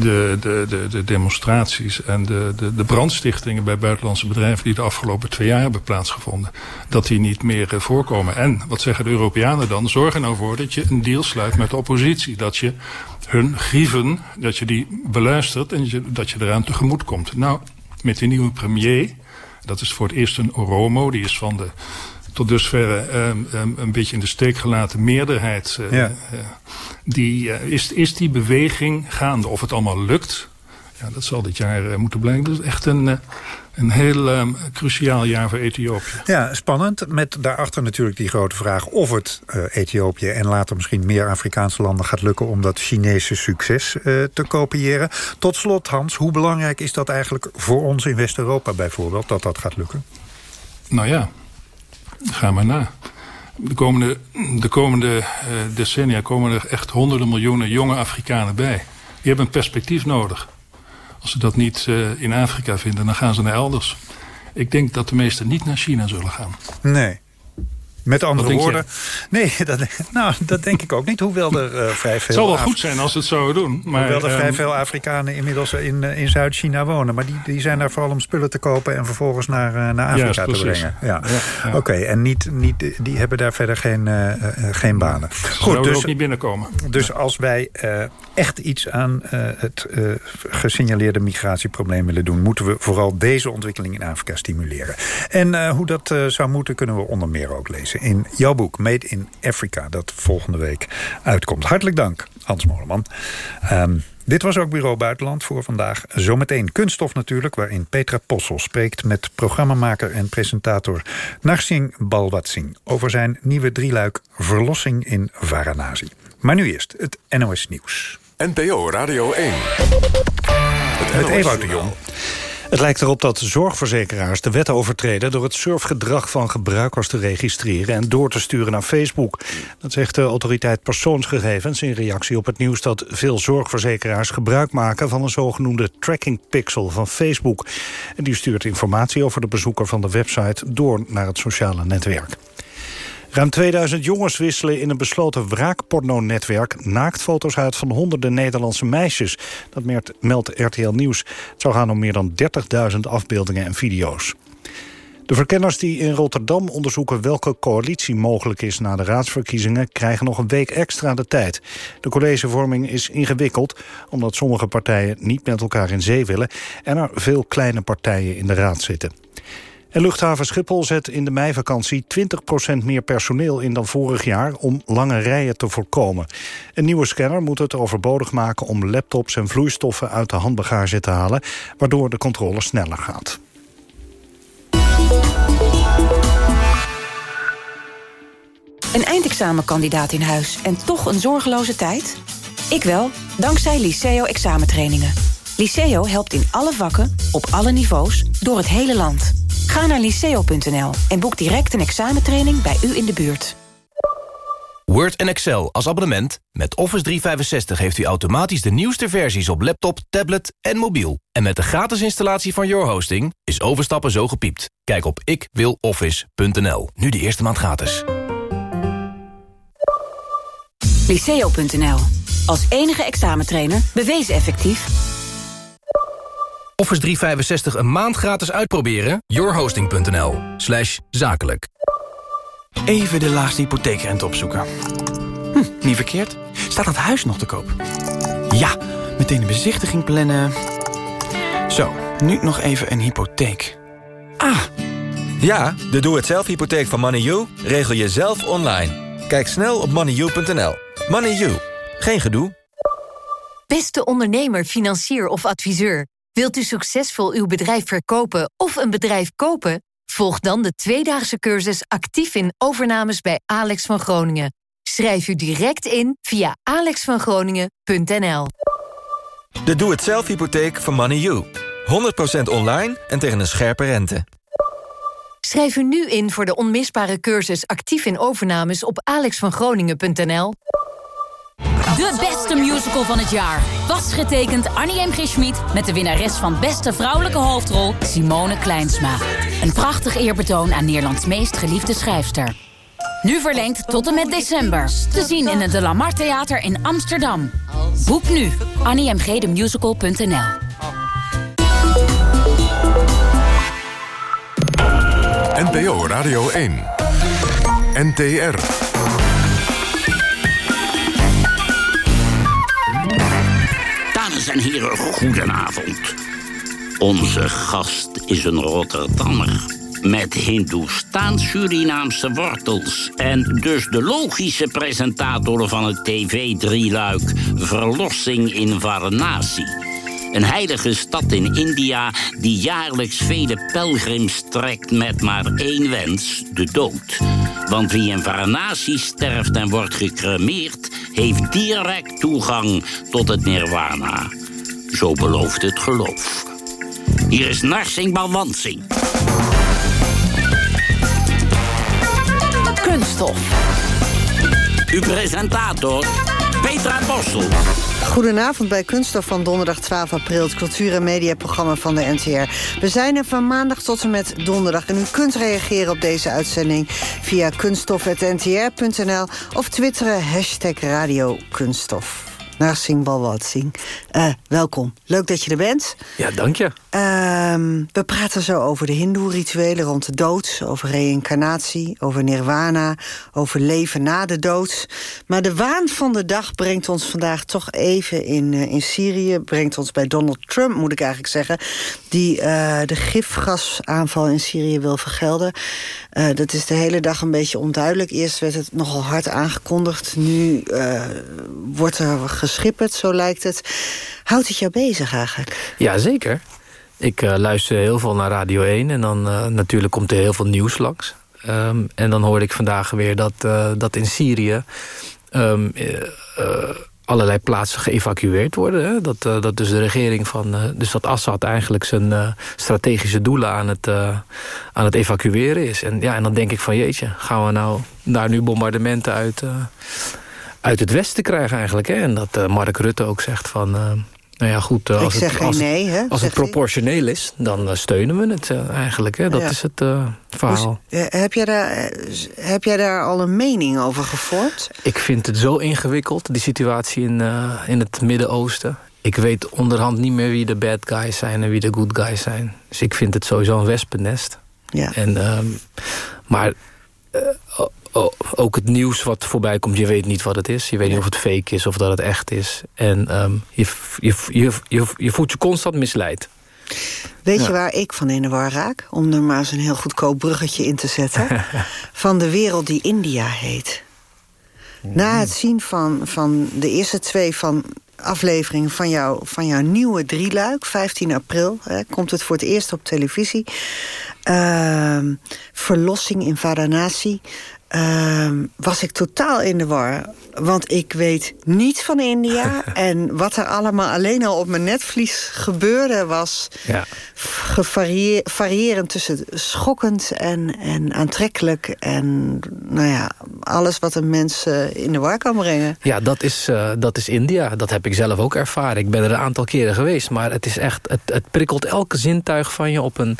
de, de, de, de demonstraties en de, de, de brandstichtingen bij buitenlandse bedrijven die de afgelopen twee jaar hebben plaatsgevonden, dat die niet meer uh, voorkomen. En wat zeggen de Europeanen dan? Zorg er nou voor dat je een deal sluit met de oppositie. Dat je hun grieven, dat je die beluistert en je, dat je eraan tegemoet komt. Nou, met de nieuwe premier, dat is voor het eerst een Oromo, die is van de tot dusver um, um, een beetje in de steek gelaten meerderheid. Uh, ja. uh, die, uh, is, is die beweging gaande? Of het allemaal lukt, ja, dat zal dit jaar moeten blijken. Dat is echt een, een heel um, cruciaal jaar voor Ethiopië. Ja, spannend. Met daarachter natuurlijk die grote vraag of het Ethiopië... en later misschien meer Afrikaanse landen gaat lukken... om dat Chinese succes te kopiëren. Tot slot, Hans, hoe belangrijk is dat eigenlijk voor ons in West-Europa bijvoorbeeld... dat dat gaat lukken? Nou ja, Ga maar na. De komende, de komende uh, decennia komen er echt honderden miljoenen jonge Afrikanen bij. Die hebben een perspectief nodig. Als ze dat niet uh, in Afrika vinden, dan gaan ze naar elders. Ik denk dat de meesten niet naar China zullen gaan. Nee. Met andere woorden... Nee, dat, nou, dat denk ik ook niet. Hoewel er uh, vrij veel... Het zal wel goed zijn als ze het zouden doen. Maar, hoewel er vrij um, veel Afrikanen inmiddels in, uh, in Zuid-China wonen. Maar die, die zijn daar vooral om spullen te kopen... en vervolgens naar, uh, naar Afrika te brengen. Ja. Ja, ja. Oké, en niet, niet, die hebben daar verder geen, uh, geen banen. Goed, dus, ook niet binnenkomen. dus als wij echt iets aan het gesignaleerde migratieprobleem willen doen... moeten we vooral deze ontwikkeling in Afrika stimuleren. En hoe dat zou moeten kunnen we onder meer ook lezen... in jouw boek Made in Africa, dat volgende week uitkomt. Hartelijk dank, Hans Moleman. Um, dit was ook Bureau Buitenland voor vandaag. Zometeen kunststof natuurlijk, waarin Petra Possel spreekt... met programmamaker en presentator Narsing Balwatsing... over zijn nieuwe drieluik Verlossing in Varanasi. Maar nu eerst het NOS Nieuws. NPO Radio 1. Het, het Ewout de Jong. Het lijkt erop dat zorgverzekeraars de wet overtreden... door het surfgedrag van gebruikers te registreren... en door te sturen naar Facebook. Dat zegt de autoriteit persoonsgegevens... in reactie op het nieuws dat veel zorgverzekeraars gebruik maken... van een zogenoemde tracking pixel van Facebook. En die stuurt informatie over de bezoeker van de website... door naar het sociale netwerk. Ruim 2000 jongens wisselen in een besloten wraakporno-netwerk... naaktfoto's uit van honderden Nederlandse meisjes. Dat meldt RTL Nieuws. Het zou gaan om meer dan 30.000 afbeeldingen en video's. De verkenners die in Rotterdam onderzoeken welke coalitie mogelijk is na de raadsverkiezingen krijgen nog een week extra de tijd. De collegevorming is ingewikkeld omdat sommige partijen niet met elkaar in zee willen en er veel kleine partijen in de raad zitten. En luchthaven Schiphol zet in de meivakantie 20% meer personeel in dan vorig jaar om lange rijen te voorkomen. Een nieuwe scanner moet het overbodig maken om laptops en vloeistoffen uit de handbagage te halen, waardoor de controle sneller gaat. Een eindexamenkandidaat in huis en toch een zorgeloze tijd? Ik wel, dankzij Liceo examentrainingen. Liceo helpt in alle vakken, op alle niveaus, door het hele land. Ga naar liceo.nl en boek direct een examentraining bij u in de buurt. Word en Excel als abonnement. Met Office 365 heeft u automatisch de nieuwste versies op laptop, tablet en mobiel. En met de gratis installatie van Your Hosting is overstappen zo gepiept. Kijk op ikwiloffice.nl. Nu de eerste maand gratis. Liceo.nl. Als enige examentrainer bewezen effectief. Office 365 een maand gratis uitproberen? yourhosting.nl slash zakelijk. Even de laagste hypotheekrente opzoeken. Hm, niet verkeerd. Staat dat huis nog te koop? Ja, meteen een bezichtiging plannen. Zo, nu nog even een hypotheek. Ah! Ja, de doe-het-zelf-hypotheek van MoneyU regel je zelf online. Kijk snel op moneyu.nl. MoneyU, geen gedoe. Beste ondernemer, financier of adviseur. Wilt u succesvol uw bedrijf verkopen of een bedrijf kopen? Volg dan de tweedaagse cursus actief in overnames bij Alex van Groningen. Schrijf u direct in via alexvangroningen.nl. De doe-het-zelf-hypotheek van MoneyU. 100% online en tegen een scherpe rente. Schrijf u nu in voor de onmisbare cursus actief in overnames op alexvangroningen.nl. De beste musical van het jaar. Was getekend Annie M. G. Schmid met de winnares van beste vrouwelijke hoofdrol Simone Kleinsma. Een prachtig eerbetoon aan Nederlands meest geliefde schrijfster. Nu verlengd tot en met december. Te zien in het De Lamar Theater in Amsterdam. Boek nu anniemgdemusical.nl NPO Radio 1. NTR. Dames en heren, goedenavond. Onze gast is een Rotterdammer met Hindoestaans-Surinaamse wortels... en dus de logische presentator van het tv-drieluik... Verlossing in Varanasi. Een heilige stad in India die jaarlijks vele pelgrims trekt met maar één wens, de dood. Want wie in Varanasi sterft en wordt gecremeerd... heeft direct toegang tot het nirwana. Zo belooft het geloof. Hier is Narsing Balwansing. Kunststof. Uw presentator, Petra Bossel. Goedenavond bij Kunststof van donderdag 12 april... het cultuur- en mediaprogramma van de NTR. We zijn er van maandag tot en met donderdag... en u kunt reageren op deze uitzending via kunststof.ntr.nl... of twitteren hashtag Radio Kunststof. Narsing Balwatsing. Uh, welkom. Leuk dat je er bent. Ja, dank je. Uh, we praten zo over de hindoe-rituelen rond de dood... over reïncarnatie, over nirwana, over leven na de dood. Maar de waan van de dag brengt ons vandaag toch even in, uh, in Syrië... brengt ons bij Donald Trump, moet ik eigenlijk zeggen... die uh, de gifgasaanval in Syrië wil vergelden. Uh, dat is de hele dag een beetje onduidelijk. Eerst werd het nogal hard aangekondigd. Nu wordt er geschipperd, zo lijkt het. Houdt het jou bezig eigenlijk? Ja, zeker. Ik uh, luister heel veel naar Radio 1 en dan natuurlijk komt er heel veel nieuws langs. Um, en dan hoorde ik vandaag weer dat, dat in Syrië... Um, allerlei plaatsen geëvacueerd worden. Hè? Dat, dat dus de regering van... dus dat Assad eigenlijk zijn strategische doelen aan het, aan het evacueren is. En, ja, en dan denk ik van jeetje, gaan we nou daar nu bombardementen uit uit het westen krijgen eigenlijk. Hè? En dat Mark Rutte ook zegt van... Nou ja, goed, uh, als, het, als, nee, hè, als het proportioneel is, dan steunen we het eigenlijk. Hè? Dat ja. is het verhaal. Dus, heb, jij daar, heb jij daar al een mening over gevormd? Ik vind het zo ingewikkeld, die situatie in, in het Midden-Oosten. Ik weet onderhand niet meer wie de bad guys zijn en wie de good guys zijn. Dus ik vind het sowieso een wespennest. Ja. En, um, maar ook het nieuws wat voorbij komt, je weet niet wat het is. Je weet niet of het fake is of dat het echt is. En um, je, je, je, je, je voelt je constant misleid. Weet ja. je waar ik van in de war raak? Om er maar eens een heel goedkoop bruggetje in te zetten. van de wereld die India heet. Na het zien van, van de eerste twee van afleveringen van, jou, van jouw nieuwe drieluik... 15 april hè, komt het voor het eerst op televisie. Uh, Verlossing in Varanasi. Uh, was ik totaal in de war. Want ik weet niet van India. en wat er allemaal alleen al op mijn netvlies gebeurde... was ja. variërend tussen schokkend en, en aantrekkelijk. En nou ja, alles wat een mens uh, in de war kan brengen. Ja, dat is, uh, dat is India. Dat heb ik zelf ook ervaren. Ik ben er een aantal keren geweest. Maar het, is echt, het, het prikkelt elke zintuig van je op een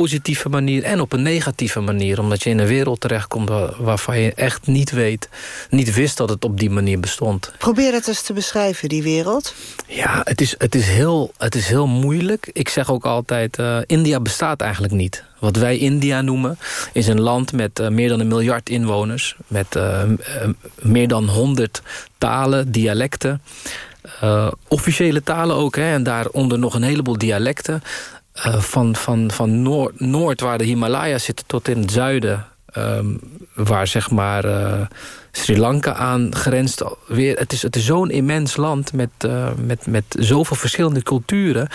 positieve manier en op een negatieve manier. Omdat je in een wereld terechtkomt waarvan je echt niet weet... niet wist dat het op die manier bestond. Probeer het eens te beschrijven, die wereld. Ja, het is, het is, heel, het is heel moeilijk. Ik zeg ook altijd, uh, India bestaat eigenlijk niet. Wat wij India noemen, is een land met uh, meer dan een miljard inwoners. Met uh, meer dan honderd talen, dialecten... Uh, officiële talen ook, hè, en daaronder nog een heleboel dialecten. Uh, van, van, van noord, waar de Himalaya zitten, tot in het zuiden... Um, waar zeg maar uh, Sri Lanka aan grenst. Weer, het is, het is zo'n immens land met, uh, met, met zoveel verschillende culturen.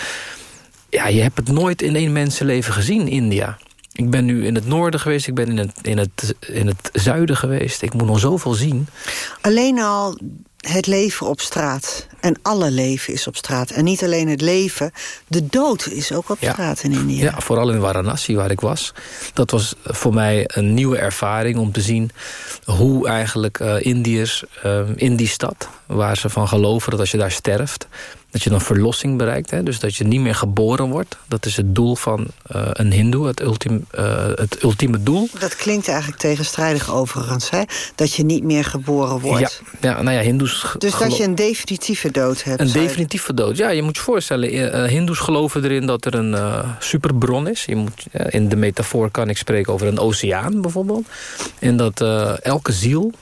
Ja, je hebt het nooit in één mensenleven gezien, India. Ik ben nu in het noorden geweest, ik ben in het, in het, in het zuiden geweest. Ik moet nog zoveel zien. Alleen al het leven op straat. En alle leven is op straat. En niet alleen het leven, de dood is ook op ja. straat in India. Ja, vooral in Varanasi waar ik was. Dat was voor mij een nieuwe ervaring om te zien... hoe eigenlijk uh, Indiërs uh, in die stad, waar ze van geloven... dat als je daar sterft, dat je dan verlossing bereikt. Hè? Dus dat je niet meer geboren wordt. Dat is het doel van uh, een hindoe, het, ultiem, uh, het ultieme doel. Dat klinkt eigenlijk tegenstrijdig overigens, hè? Dat je niet meer geboren wordt. Ja, ja nou ja, hindoes... Dus dat je een definitieve dood hebt. Een definitieve dood, ja. Je moet je voorstellen, uh, hindoes geloven erin dat er een superbron is. Je moet, in de metafoor kan ik spreken over een oceaan bijvoorbeeld. En dat elke ziel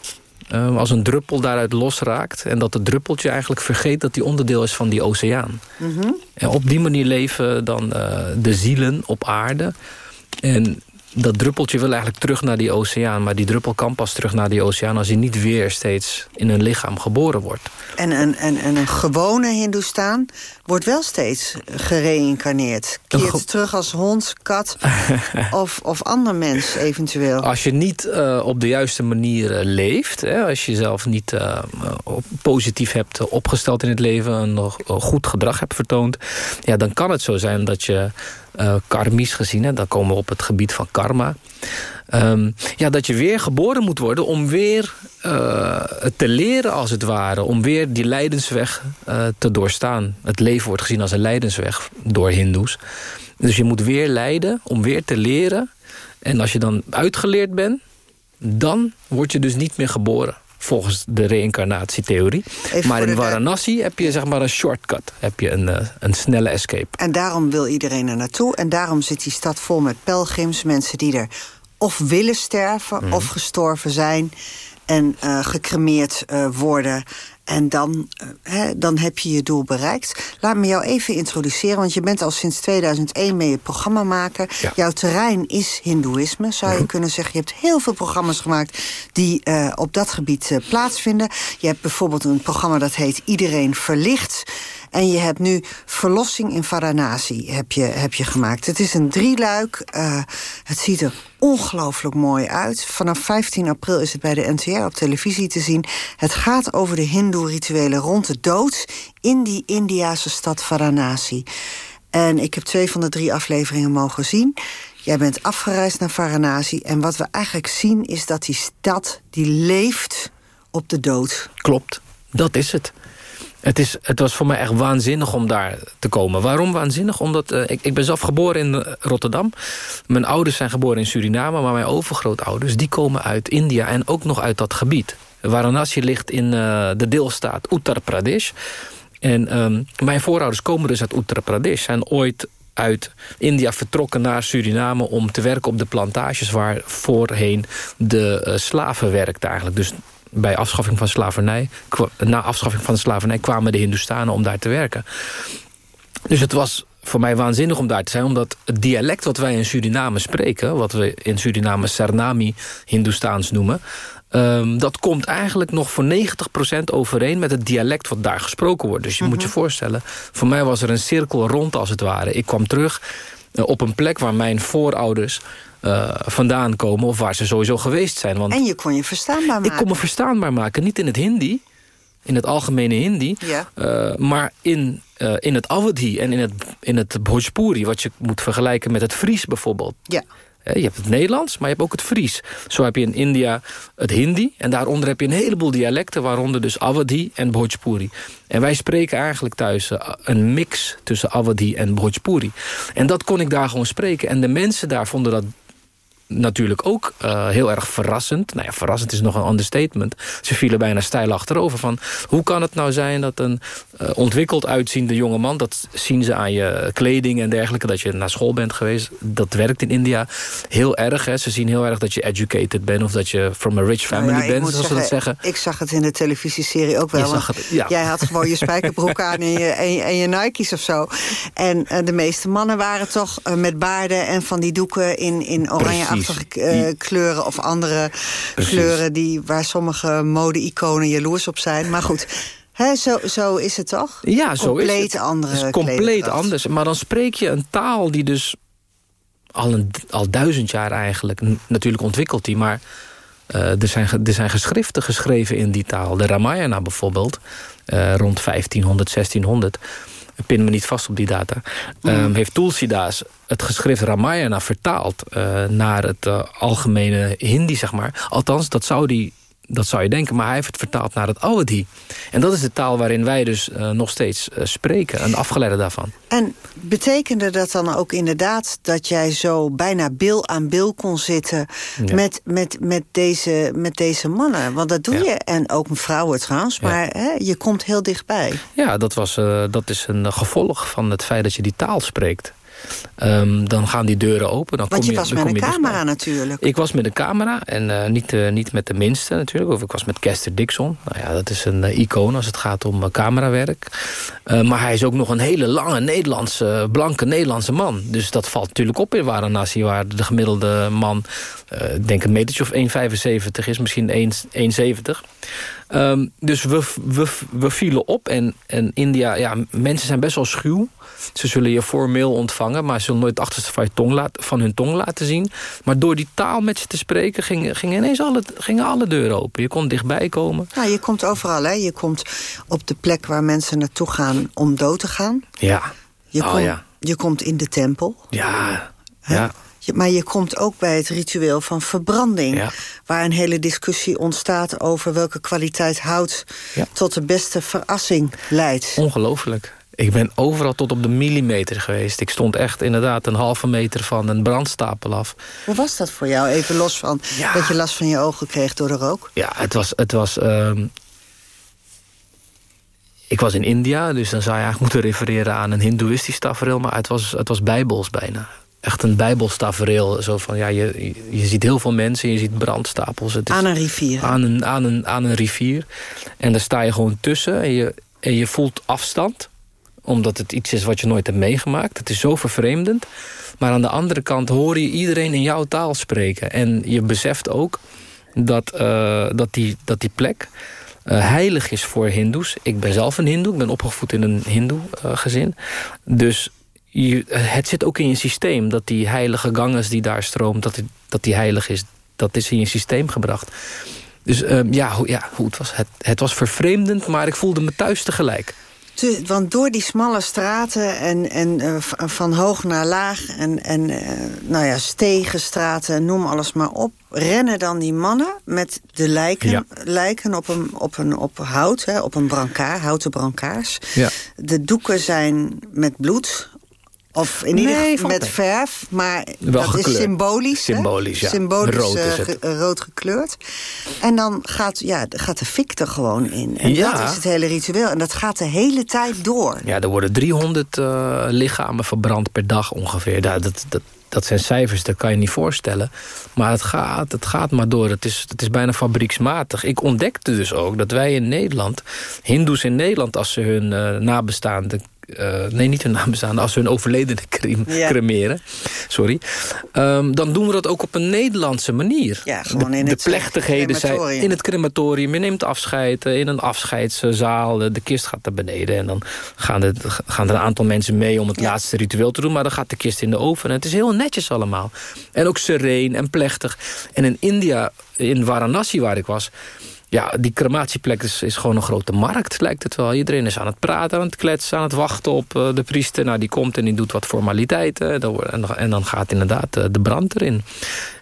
Uh, als een druppel daaruit losraakt... en dat het druppeltje eigenlijk vergeet dat die onderdeel is van die oceaan. Mm -hmm. En op die manier leven dan uh, de zielen op aarde. En dat druppeltje wil eigenlijk terug naar die oceaan... maar die druppel kan pas terug naar die oceaan... als hij niet weer steeds in een lichaam geboren wordt. En een, en, en een gewone hindoestaan wordt wel steeds gereïncarneerd. Keert terug als hond, kat of, of ander mens eventueel. Als je niet uh, op de juiste manier uh, leeft... Hè, als je jezelf niet uh, positief hebt opgesteld in het leven... en nog goed gedrag hebt vertoond... Ja, dan kan het zo zijn dat je karmisch gezien... Hè, dan komen we op het gebied van karma... Ehm, ja, dat je weer geboren moet worden om weer uh, te leren als het ware. Om weer die lijdensweg uh, te doorstaan. Het leven wordt gezien als een lijdensweg door hindoes. Dus je moet weer lijden om weer te leren. En als je dan uitgeleerd bent, dan word je dus niet meer geboren volgens de reïncarnatietheorie. maar in Varanasi heb je zeg maar een shortcut. Heb je een, uh, een snelle escape. En daarom wil iedereen er naartoe. En daarom zit die stad vol met pelgrims. Mensen die er of willen sterven mm. of gestorven zijn. En uh, gecremeerd uh, worden. En dan, uh, dan heb je je doel bereikt. Laat me jou even introduceren, want je bent al sinds 2001 mee het programma maken. Ja. Jouw terrein is hindoeïsme, zou je mm -hmm. kunnen zeggen. Je hebt heel veel programma's gemaakt die op dat gebied plaatsvinden. Je hebt bijvoorbeeld een programma dat heet Iedereen Verlicht. En je hebt nu Verlossing in Varanasi heb je, heb je gemaakt. Het is een drieluik. Uh, het ziet er ongelooflijk mooi uit. Vanaf 15 april is het bij de NTR op televisie te zien. Het gaat over de hindoe-rituelen rond de dood... in die Indiase stad Varanasi. En ik heb twee van de drie afleveringen mogen zien. Jij bent afgereisd naar Varanasi. En wat we eigenlijk zien is dat die stad die leeft op de dood. Klopt, dat is het. Het, is, het was voor mij echt waanzinnig om daar te komen. Waarom waanzinnig? Omdat uh, ik, ik ben zelf geboren in Rotterdam. Mijn ouders zijn geboren in Suriname... maar mijn overgrootouders die komen uit India en ook nog uit dat gebied. Varanasi ligt in uh, de deelstaat Uttar Pradesh. En um, mijn voorouders komen dus uit Uttar Pradesh. Zijn ooit uit India vertrokken naar Suriname... om te werken op de plantages waar voorheen de slaven werkten eigenlijk. Dus bij afschaffing van slavernij, na afschaffing van de slavernij kwamen de Hindustanen om daar te werken. Dus het was voor mij waanzinnig om daar te zijn, omdat het dialect wat wij in Suriname spreken, wat we in Suriname Sarnami Hindustaans noemen, um, dat komt eigenlijk nog voor 90% overeen met het dialect wat daar gesproken wordt. Dus je mm -hmm. moet je voorstellen, voor mij was er een cirkel rond als het ware. Ik kwam terug uh, op een plek waar mijn voorouders uh, vandaan komen... of waar ze sowieso geweest zijn. Want en je kon je verstaanbaar maken. Ik kon me verstaanbaar maken. Niet in het Hindi, in het algemene Hindi... Ja. Uh, maar in, uh, in het Awadhi en in het, in het Bhojpuri... wat je moet vergelijken met het Fries bijvoorbeeld. Ja. Je hebt het Nederlands, maar je hebt ook het Fries. Zo heb je in India het Hindi. En daaronder heb je een heleboel dialecten... waaronder dus Awadhi en Bhojpuri. En wij spreken eigenlijk thuis een mix tussen Awadhi en Bhojpuri. En dat kon ik daar gewoon spreken. En de mensen daar vonden dat natuurlijk ook uh, heel erg verrassend. Nou ja, verrassend is nog een understatement. Ze vielen bijna stijl achterover van... hoe kan het nou zijn dat een uh, ontwikkeld uitziende jongeman... dat zien ze aan je kleding en dergelijke... dat je naar school bent geweest. Dat werkt in India heel erg. Hè. Ze zien heel erg dat je educated bent... of dat je from a rich family nou ja, bent, zoals zeggen, ze dat zeggen. Ik zag het in de televisieserie ook wel. Het, ja. Jij had gewoon je spijkerbroek aan en je, en je, en je Nike's of zo. En uh, de meeste mannen waren toch met baarden en van die doeken in, in oranje uh, kleuren of andere Precies. kleuren... Die, waar sommige mode-iconen jaloers op zijn. Maar goed, He, zo, zo is het toch? Ja, zo compleet is het. andere het is compleet anders. Maar dan spreek je een taal die dus al, een, al duizend jaar eigenlijk... natuurlijk ontwikkelt die, maar... Uh, er, zijn, er zijn geschriften geschreven in die taal. De Ramayana bijvoorbeeld, uh, rond 1500, 1600 pin me niet vast op die data... Mm. Um, heeft Tulsidas het geschrift Ramayana vertaald... Uh, naar het uh, algemene Hindi, zeg maar. Althans, dat zou die dat zou je denken, maar hij heeft het vertaald naar het Awadhi. En dat is de taal waarin wij dus uh, nog steeds uh, spreken, een afgeleide daarvan. En betekende dat dan ook inderdaad dat jij zo bijna bil aan bil kon zitten... Ja. Met, met, met, deze, met deze mannen? Want dat doe ja. je, en ook vrouwen trouwens, maar ja. hè, je komt heel dichtbij. Ja, dat, was, uh, dat is een gevolg van het feit dat je die taal spreekt. Um, dan gaan die deuren open. Dan Want kom je was met kom een je camera natuurlijk. Ik was met een camera en uh, niet, uh, niet met de minste natuurlijk. Of ik was met Kester Dixon. Nou ja, dat is een uh, icoon als het gaat om camerawerk. maar hij is ook nog een hele lange Nederlandse, blanke Nederlandse man. Dus dat valt natuurlijk op in Varanasi... waar de gemiddelde man, ik denk een metertje of 1,75 is. Misschien 1,70. Um, dus we, we, we vielen op. En, en India, ja, mensen zijn best wel schuw. Ze zullen je formeel ontvangen, maar ze zullen nooit het achterste van, tong van hun tong laten zien. Maar door die taal met ze te spreken gingen, gingen ineens alle, gingen alle deuren open. Je kon dichtbij komen. Ja, je komt overal, hè? Je komt op de plek waar mensen naartoe gaan om dood te gaan. Ja. Je, oh, kom, ja. je komt in de tempel. Ja, ja. Maar je komt ook bij het ritueel van verbranding... waar een hele discussie ontstaat over welke kwaliteit hout... tot de beste verrassing leidt. Ongelooflijk. Ik ben overal tot op de millimeter geweest. Ik stond echt inderdaad een halve meter van een brandstapel af. Hoe was dat voor jou? Even los van dat je last van je ogen kreeg door de rook. Ja, het was... Het was ehm, ik was in India, dus dan zou je eigenlijk moeten refereren aan een hindoeïstisch tafereel... maar het was, het was bijbels bijna. Echt een bijbels tafereel. Zo van, ja, je, je ziet heel veel mensen, je ziet brandstapels. Het is Aan een rivier. Aan een, aan, een, aan een rivier. En daar sta je gewoon tussen en je, en je voelt afstand omdat het iets is wat je nooit hebt meegemaakt. Het is zo vervreemdend. Maar aan de andere kant hoor je iedereen in jouw taal spreken. En je beseft ook dat, eh, dat, die, dat die plek eh, heilig is voor hindoes. Ik ben zelf een hindoe. Ik ben opgevoed in een hindoe eh, gezin. Dus je, het zit ook in je systeem. Dat die heilige ganges die daar stroomt, dat die, dat die heilig is. Dat is in je systeem gebracht. Dus ehm, ja, hoe, ja hoe het, was, het, het was vervreemdend, maar ik voelde me thuis tegelijk. Te- Want door die smalle straten en, en eh, van hoog naar laag... en, en eh, nou ja, stegen, straten, noem alles maar op... rennen dan die mannen met de lijken, Ja. lijken op, een, op, een, op hout, hè, op een brancard, houten brancards. Ja. De doeken zijn met bloed... Of in ieder geval met mee. verf, maar Wel dat gekleurd. is symbolisch. hè? Symbolisch, ja. Symbolisch Rood is eh, ge- eh, rood gekleurd. En dan gaat, ja, gaat de fik er gewoon in. En Ja. dat is het hele ritueel. En dat gaat de hele tijd door. Ja, er worden 300 eh, lichamen verbrand per dag ongeveer. Ja, dat, dat, dat zijn cijfers, dat kan je niet voorstellen. Maar het gaat, het gaat maar door. Het is, het is bijna fabrieksmatig. Ik ontdekte dus ook dat wij in Nederland... hindoes in Nederland, als ze hun eh, nabestaanden... eh, nee, niet hun nabestaanden, als ze hun overledenen crem- Ja. cremeren. Sorry. Ehm, dan doen we dat ook op een Nederlandse manier. Ja, gewoon de, in de het, eh, plechtigheden zijn in het crematorium. Je neemt afscheid eh, in een afscheidszaal. De de kist gaat naar beneden. En dan gaan, de, gaan er een aantal mensen mee om het laatste ritueel te doen. Maar dan gaat de kist in de oven. En het is heel netjes allemaal. En ook sereen en plechtig. En in India, in Varanasi waar ik was... Ja, die crematieplek is, is gewoon een grote markt, lijkt het wel. Iedereen is aan het praten, aan het kletsen, aan het wachten op eh, de priester. Nou, die komt en die doet wat formaliteiten. En dan gaat inderdaad eh, de brand erin.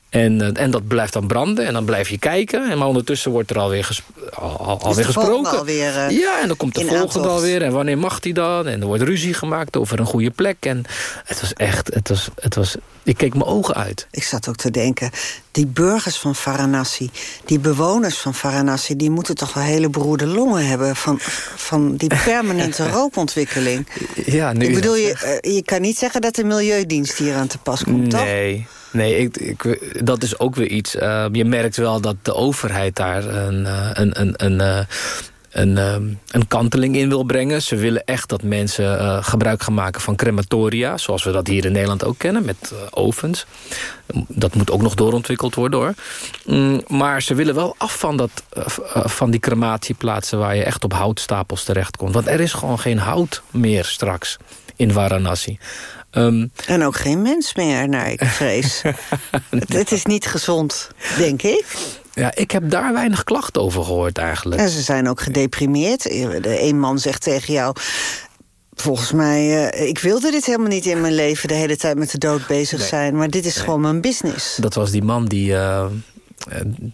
En, eh, en dat blijft dan branden en dan blijf je kijken. En maar ondertussen wordt er alweer, ges, al, al- alweer gesproken. alweer, eh, ja, en dan komt de volgende aantocht. alweer. En wanneer mag die dan? En er wordt ruzie gemaakt over een goede plek. En het was echt, het was, het was, ik keek mijn ogen uit. Ik zat ook te denken, die burgers van Varanasi... die bewoners van Varanasi... die moeten toch wel hele beroerde longen hebben... van, van die permanente rookontwikkeling. Ja, nu ik bedoel, je, eh, je kan niet zeggen dat de Milieudienst hier aan te pas komt, toch? Nee, nee ik, ik, dat is ook weer iets. Eh, je merkt wel dat de overheid daar een, eh, een, een, een, eh, een, ehm, een kanteling in wil brengen. Ze willen echt dat mensen eh, gebruik gaan maken van crematoria... zoals we dat hier in Nederland ook kennen, met ovens. Dat moet ook nog doorontwikkeld worden, hoor. Mm, maar ze willen wel af van, dat, van die crematieplaatsen... waar je echt op houtstapels terechtkomt. Want er is gewoon geen hout meer straks in Varanasi. Ehm, En ook geen mens meer, naar ik vrees. het, het is niet gezond, denk ik. Ja, ik heb daar weinig klachten over gehoord eigenlijk. En ze zijn ook gedeprimeerd. De een man zegt tegen jou... Volgens mij, eh, ik wilde dit helemaal niet in mijn leven... de hele tijd met de dood bezig Nee. zijn. Maar dit is gewoon mijn business. Dat was die man die... eh,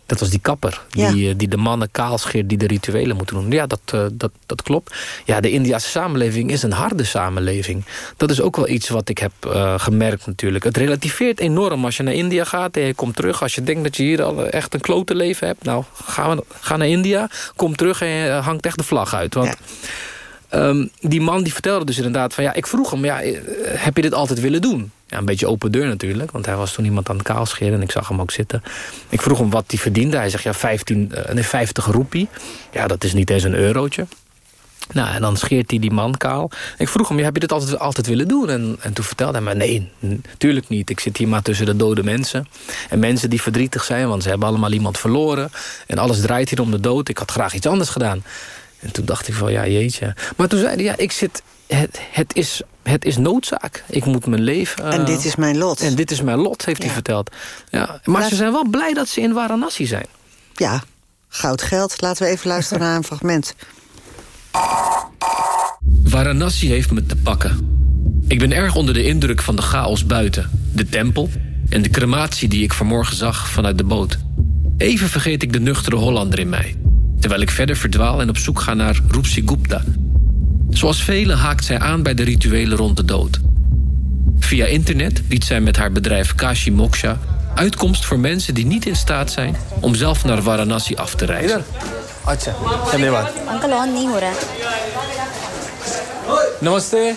dat was die kapper. Ja. Die, eh, die de mannen kaal scheert die de rituelen moeten doen. Ja, dat, eh, dat, dat klopt. Ja, de Indiase samenleving is een harde samenleving. Dat is ook wel iets wat ik heb eh, gemerkt natuurlijk. Het relativeert enorm als je naar India gaat en je komt terug. Als je denkt dat je hier al echt een klote leven hebt. Nou, ga, ga naar India, kom terug en je hangt echt de vlag uit. Want Ehm, die man die vertelde dus inderdaad van... ja, ik vroeg hem, ja, eh, heb je dit altijd willen doen? Ja, een beetje open deur natuurlijk, want hij was toen iemand aan het kaalscheren... en ik zag hem ook zitten. Ik vroeg hem wat hij verdiende. Hij zegt, ja, 15, eh, nee, 50 roepie. Ja, dat is niet eens een eurotje. Nou, en dan scheert hij die man kaal. Ik vroeg hem, ja, heb je dit altijd, altijd willen doen? En, en toen vertelde hij me, nee, natuurlijk niet. Ik zit hier maar tussen de dode mensen. En mensen die verdrietig zijn, want ze hebben allemaal iemand verloren. En alles draait hier om de dood. Ik had graag iets anders gedaan. En toen dacht ik van, ja, jeetje. Maar toen zei hij, ja, ik zit... Het, het, is, het is noodzaak. Ik moet mijn leven... En eh, dit is mijn lot. En dit is mijn lot, heeft hij verteld. Ja, maar ze zijn wel blij dat ze in Varanasi zijn. Ja, goud geld. Laten we even luisteren naar een fragment. Varanasi heeft me te pakken. Ik ben erg onder de indruk van de chaos buiten. De tempel, En de crematie die ik vanmorgen zag vanuit de boot. Even vergeet ik de nuchtere Hollander in mij. Terwijl ik verder verdwaal en op zoek ga naar Roepsi Gupta. Zoals velen haakt zij aan bij de rituelen rond de dood. Via internet biedt zij met haar bedrijf Kashi Moksha... uitkomst voor mensen die niet in staat zijn... om zelf naar Varanasi af te reizen. अच्छा धन्यवाद uncle on नहीं हो रहा है नमस्ते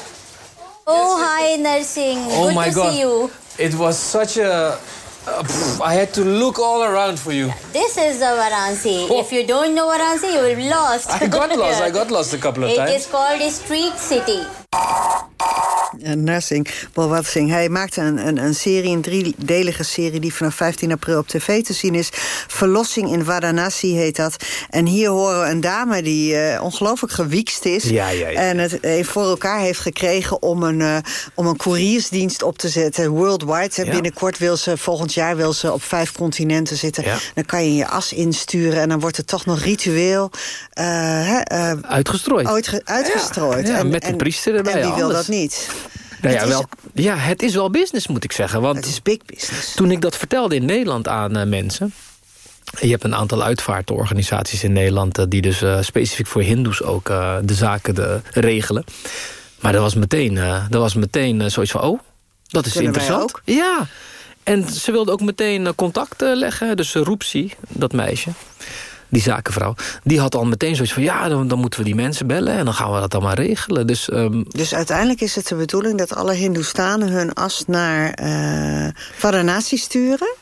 Oh hi nursing. Oh Good my to god see you. it was such a uh, pff, I had to look all around for you This is the Varanasi. If you don't know Varanasi, you will be lost. Oh. I got lost I got lost a couple of It times It is called a street city. Balwat Singh, hij maakte een, een, een serie, een driedelige serie... die vanaf 15 april op tv te zien is. Verlossing in Varanasi heet dat. En hier horen we een dame die eh, ongelooflijk gewiekst is. Ja, ja, ja. En het voor elkaar heeft gekregen om een, eh, om een couriersdienst op te zetten. Worldwide. Binnenkort wil ze, volgend jaar wil ze op vijf continenten zitten. Dan kan je je as insturen en dan wordt het toch nog ritueel... eh, Uitgestrooid. uitge- uitgestrooid. Ja, En- met en- priester erbij, En wie wil dat niet? Nou ja, Het is- wel, ja, het is wel business, moet ik zeggen. Want Het is big business. Toen ik dat vertelde in Nederland aan eh, mensen... je hebt een aantal uitvaartorganisaties in Nederland... eh, die dus eh, specifiek voor hindoes ook de zaken de, regelen. Maar dat was meteen, dat was meteen zoiets van... oh, dat is Kunnen interessant. Ja, en ze wilde ook meteen contact leggen. Dus Roepsie, dat meisje, die zakenvrouw... die had al meteen zoiets van... ja, dan, dan moeten we die mensen bellen... en dan gaan we dat allemaal regelen. Dus ehm, Dus uiteindelijk is het de bedoeling dat alle Hindoestanen hun as naar eh Varanasi sturen?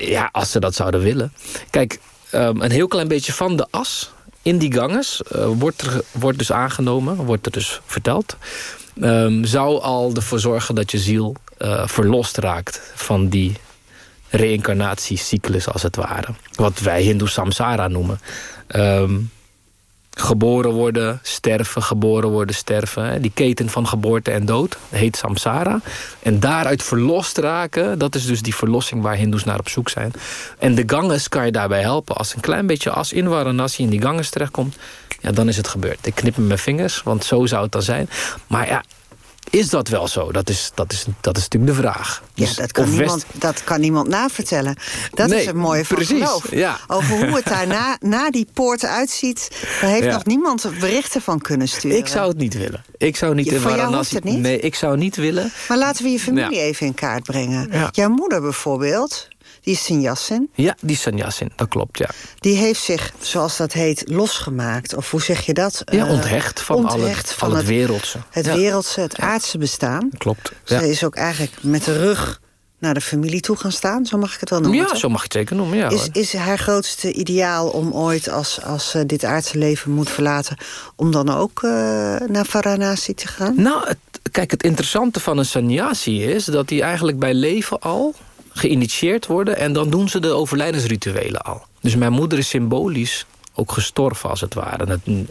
Ja, als ze dat zouden willen. Kijk, ehm, een heel klein beetje van de as in die ganges... eh, wordt, er, wordt dus aangenomen, wordt er dus verteld... ehm, zou al ervoor zorgen dat je ziel eh, verlost raakt... van die reïncarnatiecyclus als het ware. Wat wij Hindoe samsara noemen. Ehm, geboren worden, sterven, geboren worden, sterven. Die keten van geboorte en dood heet samsara. En daaruit verlost raken, dat is dus die verlossing waar hindoes naar op zoek zijn. En de ganges kan je daarbij helpen. Als een klein beetje as in Varanasi in die ganges terechtkomt... ja, dan is het gebeurd. Ik knip met mijn vingers, want zo zou het dan zijn. Maar ja, is dat wel zo? Dat is, dat is, dat is natuurlijk de vraag. Ja, Dus dat kan, West- niemand, dat kan niemand navertellen. Dat Nee, is het mooie van precies, geloof. ja. Over hoe het daar na, na die poorten uitziet... daar heeft Ja. nog niemand berichten van kunnen sturen. Ik zou het niet willen. Ik zou niet Ja, in voor jou Varanasi... niet? Nee, ik zou niet willen. Maar laten we je familie even in kaart brengen. Jouw moeder bijvoorbeeld, die is Sinjassin... Ja, die sannyasin, dat klopt, ja. die heeft zich, zoals dat heet, losgemaakt. Of hoe zeg je dat? Ja, Eh, onthecht van al het- van al het wereldse. Het Ja. wereldse, het aardse bestaan. Klopt, ja. Zij is ook eigenlijk met de rug naar de familie toe gaan staan. Zo mag ik het wel noemen. Ja, toch? zo mag je het zeker noemen, ja. is, is haar grootste ideaal om ooit, als, als ze dit aardse leven moet verlaten... om dan ook eh, naar Varanasi te gaan? Nou, het, kijk, het interessante van een sannyasi is... dat die eigenlijk bij leven al geïnitieerd worden... en dan doen ze de overlijdensrituelen al. Dus mijn moeder is symbolisch ook gestorven, als het ware. Nat-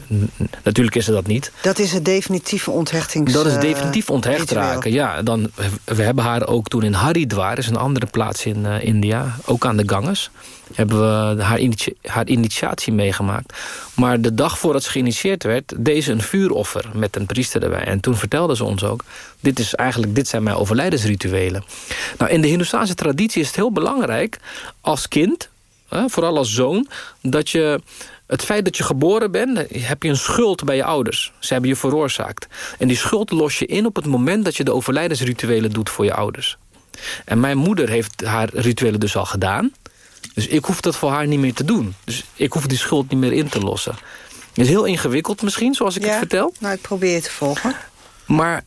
natuurlijk is ze dat niet. Dat is het definitieve onthechtings... Dat is eh, definitief onthecht ritueel. raken. Ja, dan, we hebben haar ook toen in Haridwar, is een andere plaats in eh, India, ook aan de Ganges, hebben we haar, haar initiatie meegemaakt. Maar de dag voordat ze geïnitieerd werd, deed ze een vuuroffer met een priester erbij. En toen vertelde ze ons ook, dit, is eigenlijk, dit zijn mijn overlijdensrituelen. Nou, in de Hindoestaanse traditie is het heel belangrijk als kind, vooral als zoon, dat je het feit dat je geboren bent, heb je een schuld bij je ouders. Ze hebben je veroorzaakt. En die schuld los je in op het moment dat je de overlijdensrituelen doet voor je ouders. En mijn moeder heeft haar rituelen dus al gedaan. Dus ik hoef dat voor haar niet meer te doen. Dus ik hoef die schuld niet meer in te lossen. Het is heel ingewikkeld misschien, zoals ik Ja, het vertel. Nou, ik probeer het te volgen. Maar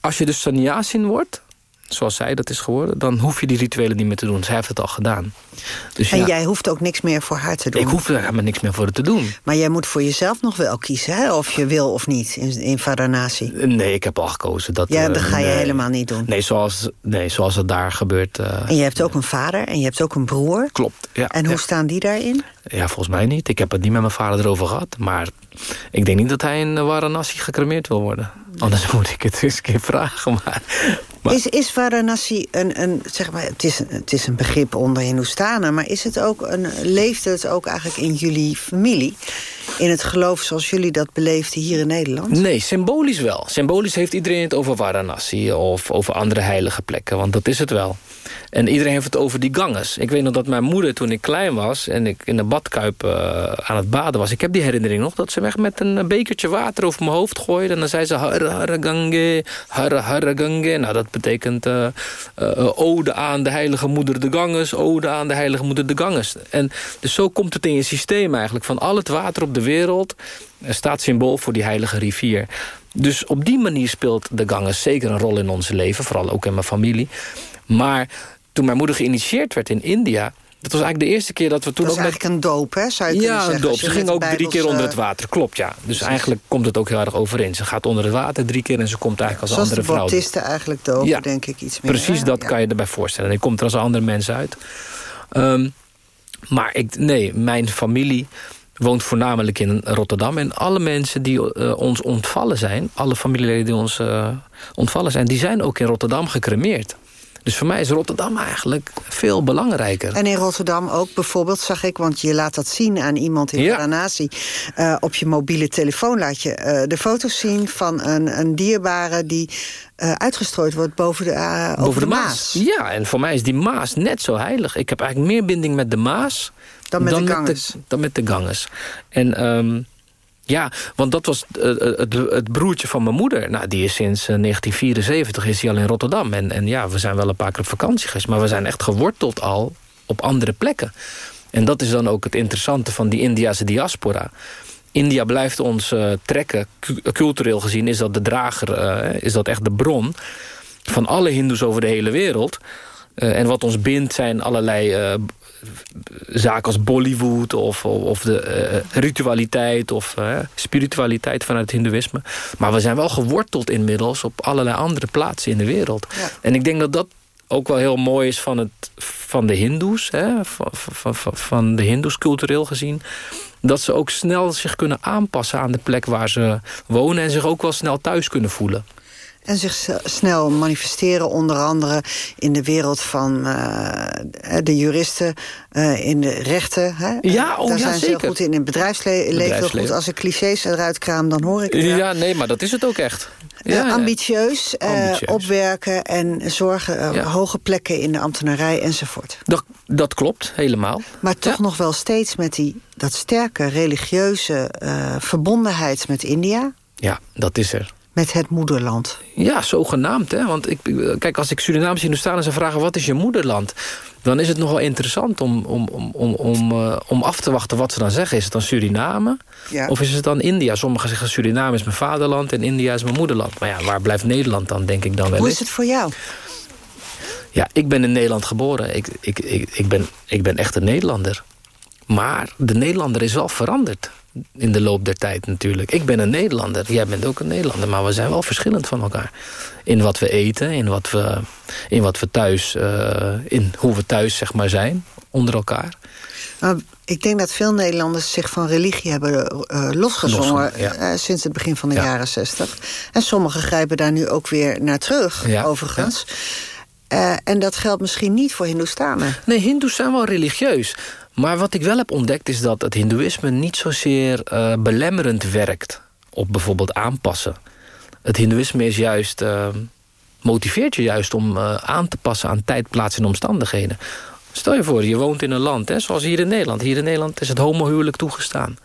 als je dus sannyasin wordt, zoals zij dat is geworden... dan hoef je die rituelen niet meer te doen. Zij heeft het al gedaan. Dus En ja, jij hoeft ook niks meer voor haar te doen. ik hoef er helemaal niks meer voor te doen. Maar jij moet voor jezelf nog wel kiezen, hè? of je wil of niet in, in Varanasi. Nee, ik heb al gekozen. Dat, Ja, eh, dat ga je nee. helemaal niet doen. Nee, zoals, nee, zoals het daar gebeurt. eh, En je hebt ook een vader en je hebt ook een broer. klopt, ja. En hoe ja. staan die daarin? Ja, volgens mij niet. Ik heb het niet met mijn vader erover gehad. Maar ik denk niet dat hij in Varanasi gecremeerd wil worden. Anders moet ik het eens een keer vragen. Maar, maar... Is, is Varanasi een, een, zeg maar, het is, het is een begrip onder Hindoestanen... maar is het ook een, leeft het ook eigenlijk in jullie familie? In het geloof zoals jullie dat beleefden hier in Nederland? Nee, symbolisch wel. Symbolisch heeft iedereen het over Varanasi... of over andere heilige plekken, want dat is het wel. En iedereen heeft het over die ganges. Ik weet nog dat mijn moeder toen ik klein was... en ik in de badkuip uh, aan het baden was... ik heb die herinnering nog dat ze weg met een bekertje water over mijn hoofd gooide... en dan zei ze Hara Gange. Nou, dat betekent uh, ode aan de heilige moeder de Ganges... ode aan de heilige moeder de Ganges. En dus zo komt het in je systeem eigenlijk... van al het water op de wereld staat symbool voor die heilige rivier. Dus op die manier speelt de Ganges zeker een rol in ons leven. Vooral ook in mijn familie. Maar toen mijn moeder geïnitieerd werd in India... Dat was eigenlijk de eerste keer dat we toen dat ook... Dat eigenlijk een doop, hè? Zou je ja, zeggen, een doop. Ze ging ook drie keer onder het water. Klopt, ja. Dus eigenlijk komt het ook heel erg overeen. Ze gaat onder het water drie keer en ze komt eigenlijk als andere vrouw. Zoals de baptisten eigenlijk dopen, ja, denk ik, iets meer. Precies, dat kan je erbij voorstellen. En je komt er als andere mensen uit. Um, maar ik, nee, mijn familie woont voornamelijk in Rotterdam. En alle mensen die uh, ons ontvallen zijn... alle familieleden die ons uh, ontvallen zijn... die zijn ook in Rotterdam gecremeerd. Dus voor mij is Rotterdam eigenlijk veel belangrijker. En in Rotterdam ook bijvoorbeeld, zag ik... want je laat dat zien aan iemand in ja. Varanasi... Uh, op je mobiele telefoon laat je uh, de foto's zien van een, een dierbare... die uh, uitgestrooid wordt boven de, boven over de, de Maas. Maas. Ja, en voor mij is die Maas net zo heilig. Ik heb eigenlijk meer binding met de Maas... Dan met dan de Ganges. Met de, dan met de Ganges. En... Um, ja, want dat was uh, het, het, broertje van mijn moeder. Nou, die is sinds uh, 1974 is hij al in Rotterdam. En, en ja, we zijn wel een paar keer op vakantie geweest... maar we zijn echt geworteld al op andere plekken. En dat is dan ook het interessante van die Indiase diaspora. India blijft ons trekken. Cultureel gezien is dat de drager, is dat echt de bron... van alle hindoes over de hele wereld... en wat ons bindt zijn allerlei zaken als Bollywood of, of de uh, ritualiteit of uh, spiritualiteit vanuit het hindoeïsme. Maar we zijn wel geworteld inmiddels op allerlei andere plaatsen in de wereld. Ja. En ik denk dat dat ook wel heel mooi is van, het, van de hindoes, hè, van, van, van, van de hindoes cultureel gezien dat ze ook snel zich kunnen aanpassen aan de plek waar ze wonen... en zich ook wel snel thuis kunnen voelen. En zich snel manifesteren, onder andere in de wereld van uh, de juristen, uh, in de rechten. Hè? Ja, oh, Daar ja, zijn ze zeker. heel goed in. In het bedrijfsleven, bedrijfsleven. goed. Als ik clichés eruit kraam, dan hoor ik het. Ja, nee, maar dat is het ook echt. Ja, uh, ambitieus, ambitieus, opwerken en zorgen, hoge plekken in de ambtenarij enzovoort. Dat, dat klopt, helemaal. Maar toch nog wel steeds met die, dat sterke religieuze verbondenheid met India. Ja, dat is er. Met het moederland. Ja, zogenaamd. Hè? Want ik, kijk, als ik Surinaamse Hindoestanen zou vragen... wat is je moederland? Dan is het nogal interessant om, om, om, om, om, uh, om af te wachten wat ze dan zeggen. Is het dan Suriname? Ja. Of is het dan India? Sommigen zeggen Suriname is mijn vaderland en India is mijn moederland. Maar ja, waar blijft Nederland dan, denk ik dan wel Hoe is het voor jou? Ja, ik ben in Nederland geboren. Ik, ik, ik, ik, ben, ik ben echt een Nederlander. Maar de Nederlander is wel veranderd in de loop der tijd natuurlijk. Ik ben een Nederlander, jij bent ook een Nederlander... maar we zijn wel verschillend van elkaar. In wat we eten, in wat we, in wat we thuis... Uh, in hoe we thuis zeg maar zijn, onder elkaar. Nou, ik denk dat veel Nederlanders zich van religie hebben uh, losgezongen... Ja. uh, sinds het begin van de ja. jaren zestig. En sommigen grijpen daar nu ook weer naar terug, ja. overigens. En dat geldt misschien niet voor Hindoestanen. Nee, Hindoes zijn wel religieus. Maar wat ik wel heb ontdekt is dat het hindoeïsme niet zozeer uh, belemmerend werkt op bijvoorbeeld aanpassen. Het hindoeïsme is juist, uh, motiveert je juist om uh, aan te passen aan tijd, plaats en omstandigheden. Stel je voor, je woont in een land, hè, zoals hier in Nederland. Hier in Nederland is het homohuwelijk toegestaan.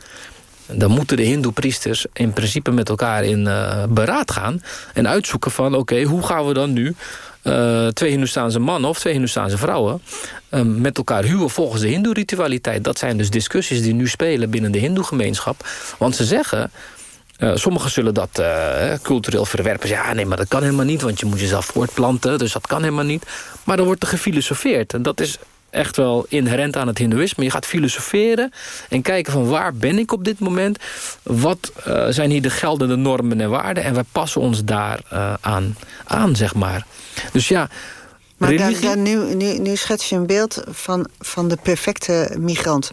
Dan moeten de hindoepriesters in principe met elkaar in beraad gaan... en uitzoeken van, oké, hoe gaan we dan nu... Uh, twee Hindoestaanse mannen of twee Hindoestaanse vrouwen... Uh, met elkaar huwen volgens de hindoe-ritualiteit. Dat zijn dus discussies die nu spelen binnen de hindoe-gemeenschap. Want ze zeggen... Uh, sommigen zullen dat uh, cultureel verwerpen. Ja, nee, maar dat kan helemaal niet, want je moet jezelf voortplanten. Dus dat kan helemaal niet. Maar dan wordt er gefilosofeerd. En dat is echt wel inherent aan het hindoeïsme. Je gaat filosoferen en kijken van waar ben ik op dit moment? Wat uh, zijn hier de geldende normen en waarden? En wij passen ons daar uh, aan, aan, zeg maar. Dus ja... Maar religie... daar, nu, nu, nu schets je een beeld van, van de perfecte migrant.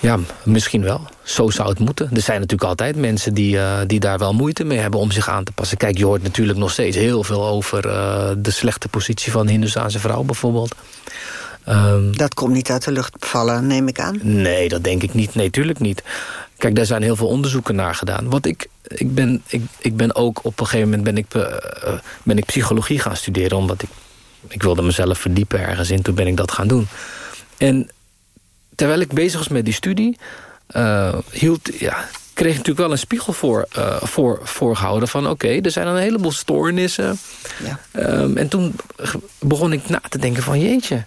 Ja, misschien wel. Zo zou het moeten. Er zijn natuurlijk altijd mensen die, uh, die daar wel moeite mee hebben om zich aan te passen. Kijk, je hoort natuurlijk nog steeds heel veel over uh, de slechte positie van de Hindoestaanse vrouw bijvoorbeeld. Um, dat komt niet uit de lucht vallen, neem ik aan? Nee, dat denk ik niet. Nee, tuurlijk niet. Kijk, daar zijn heel veel onderzoeken naar gedaan. Wat ik, ik, ben, ik, ik ben ook op een gegeven moment ben ik, uh, ben ik psychologie gaan studeren... omdat ik, ik wilde mezelf verdiepen ergens in. Toen ben ik dat gaan doen. En terwijl ik bezig was met die studie... Uh, hield, ja, kreeg ik natuurlijk wel een spiegel voor, uh, voor, voorgehouden... van oké, okay, er zijn een heleboel stoornissen. Ja. Um, en toen begon ik na te denken van jeetje...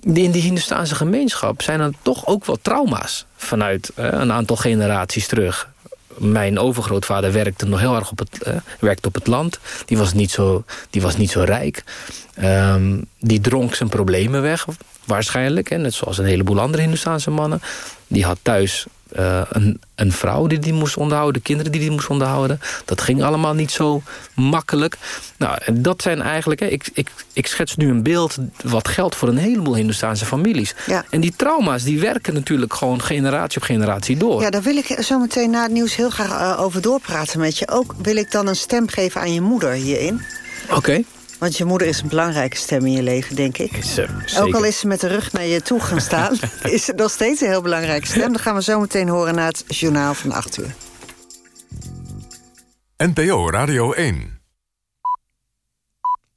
in die Hindustaanse gemeenschap zijn er toch ook wel trauma's... vanuit uh, een aantal generaties terug mijn overgrootvader werkte nog heel erg op het, uh, werkte op het land. Die was niet zo, die was niet zo rijk. Um, die dronk zijn problemen weg, waarschijnlijk. Hè, net zoals een heleboel andere Hindustaanse mannen. Die had thuis uh, een, een vrouw die die moest onderhouden, kinderen die die moest onderhouden. Dat ging allemaal niet zo makkelijk. Nou, en dat zijn eigenlijk, hè, ik, ik, ik schets nu een beeld wat geldt voor een heleboel Hindustaanse families. Ja. En die trauma's die werken natuurlijk gewoon generatie op generatie door. Ja, daar wil ik zo meteen na het nieuws heel graag uh, over doorpraten met je. Ook wil ik dan een stem geven aan je moeder hierin. Oké. Okay. Want je moeder is een belangrijke stem in je leven, denk ik. Is, uh, Ook al is ze met de rug naar je toe gaan staan... is ze nog steeds een heel belangrijke stem. Dat gaan we zo meteen horen na het journaal van 8 uur. NPO Radio 1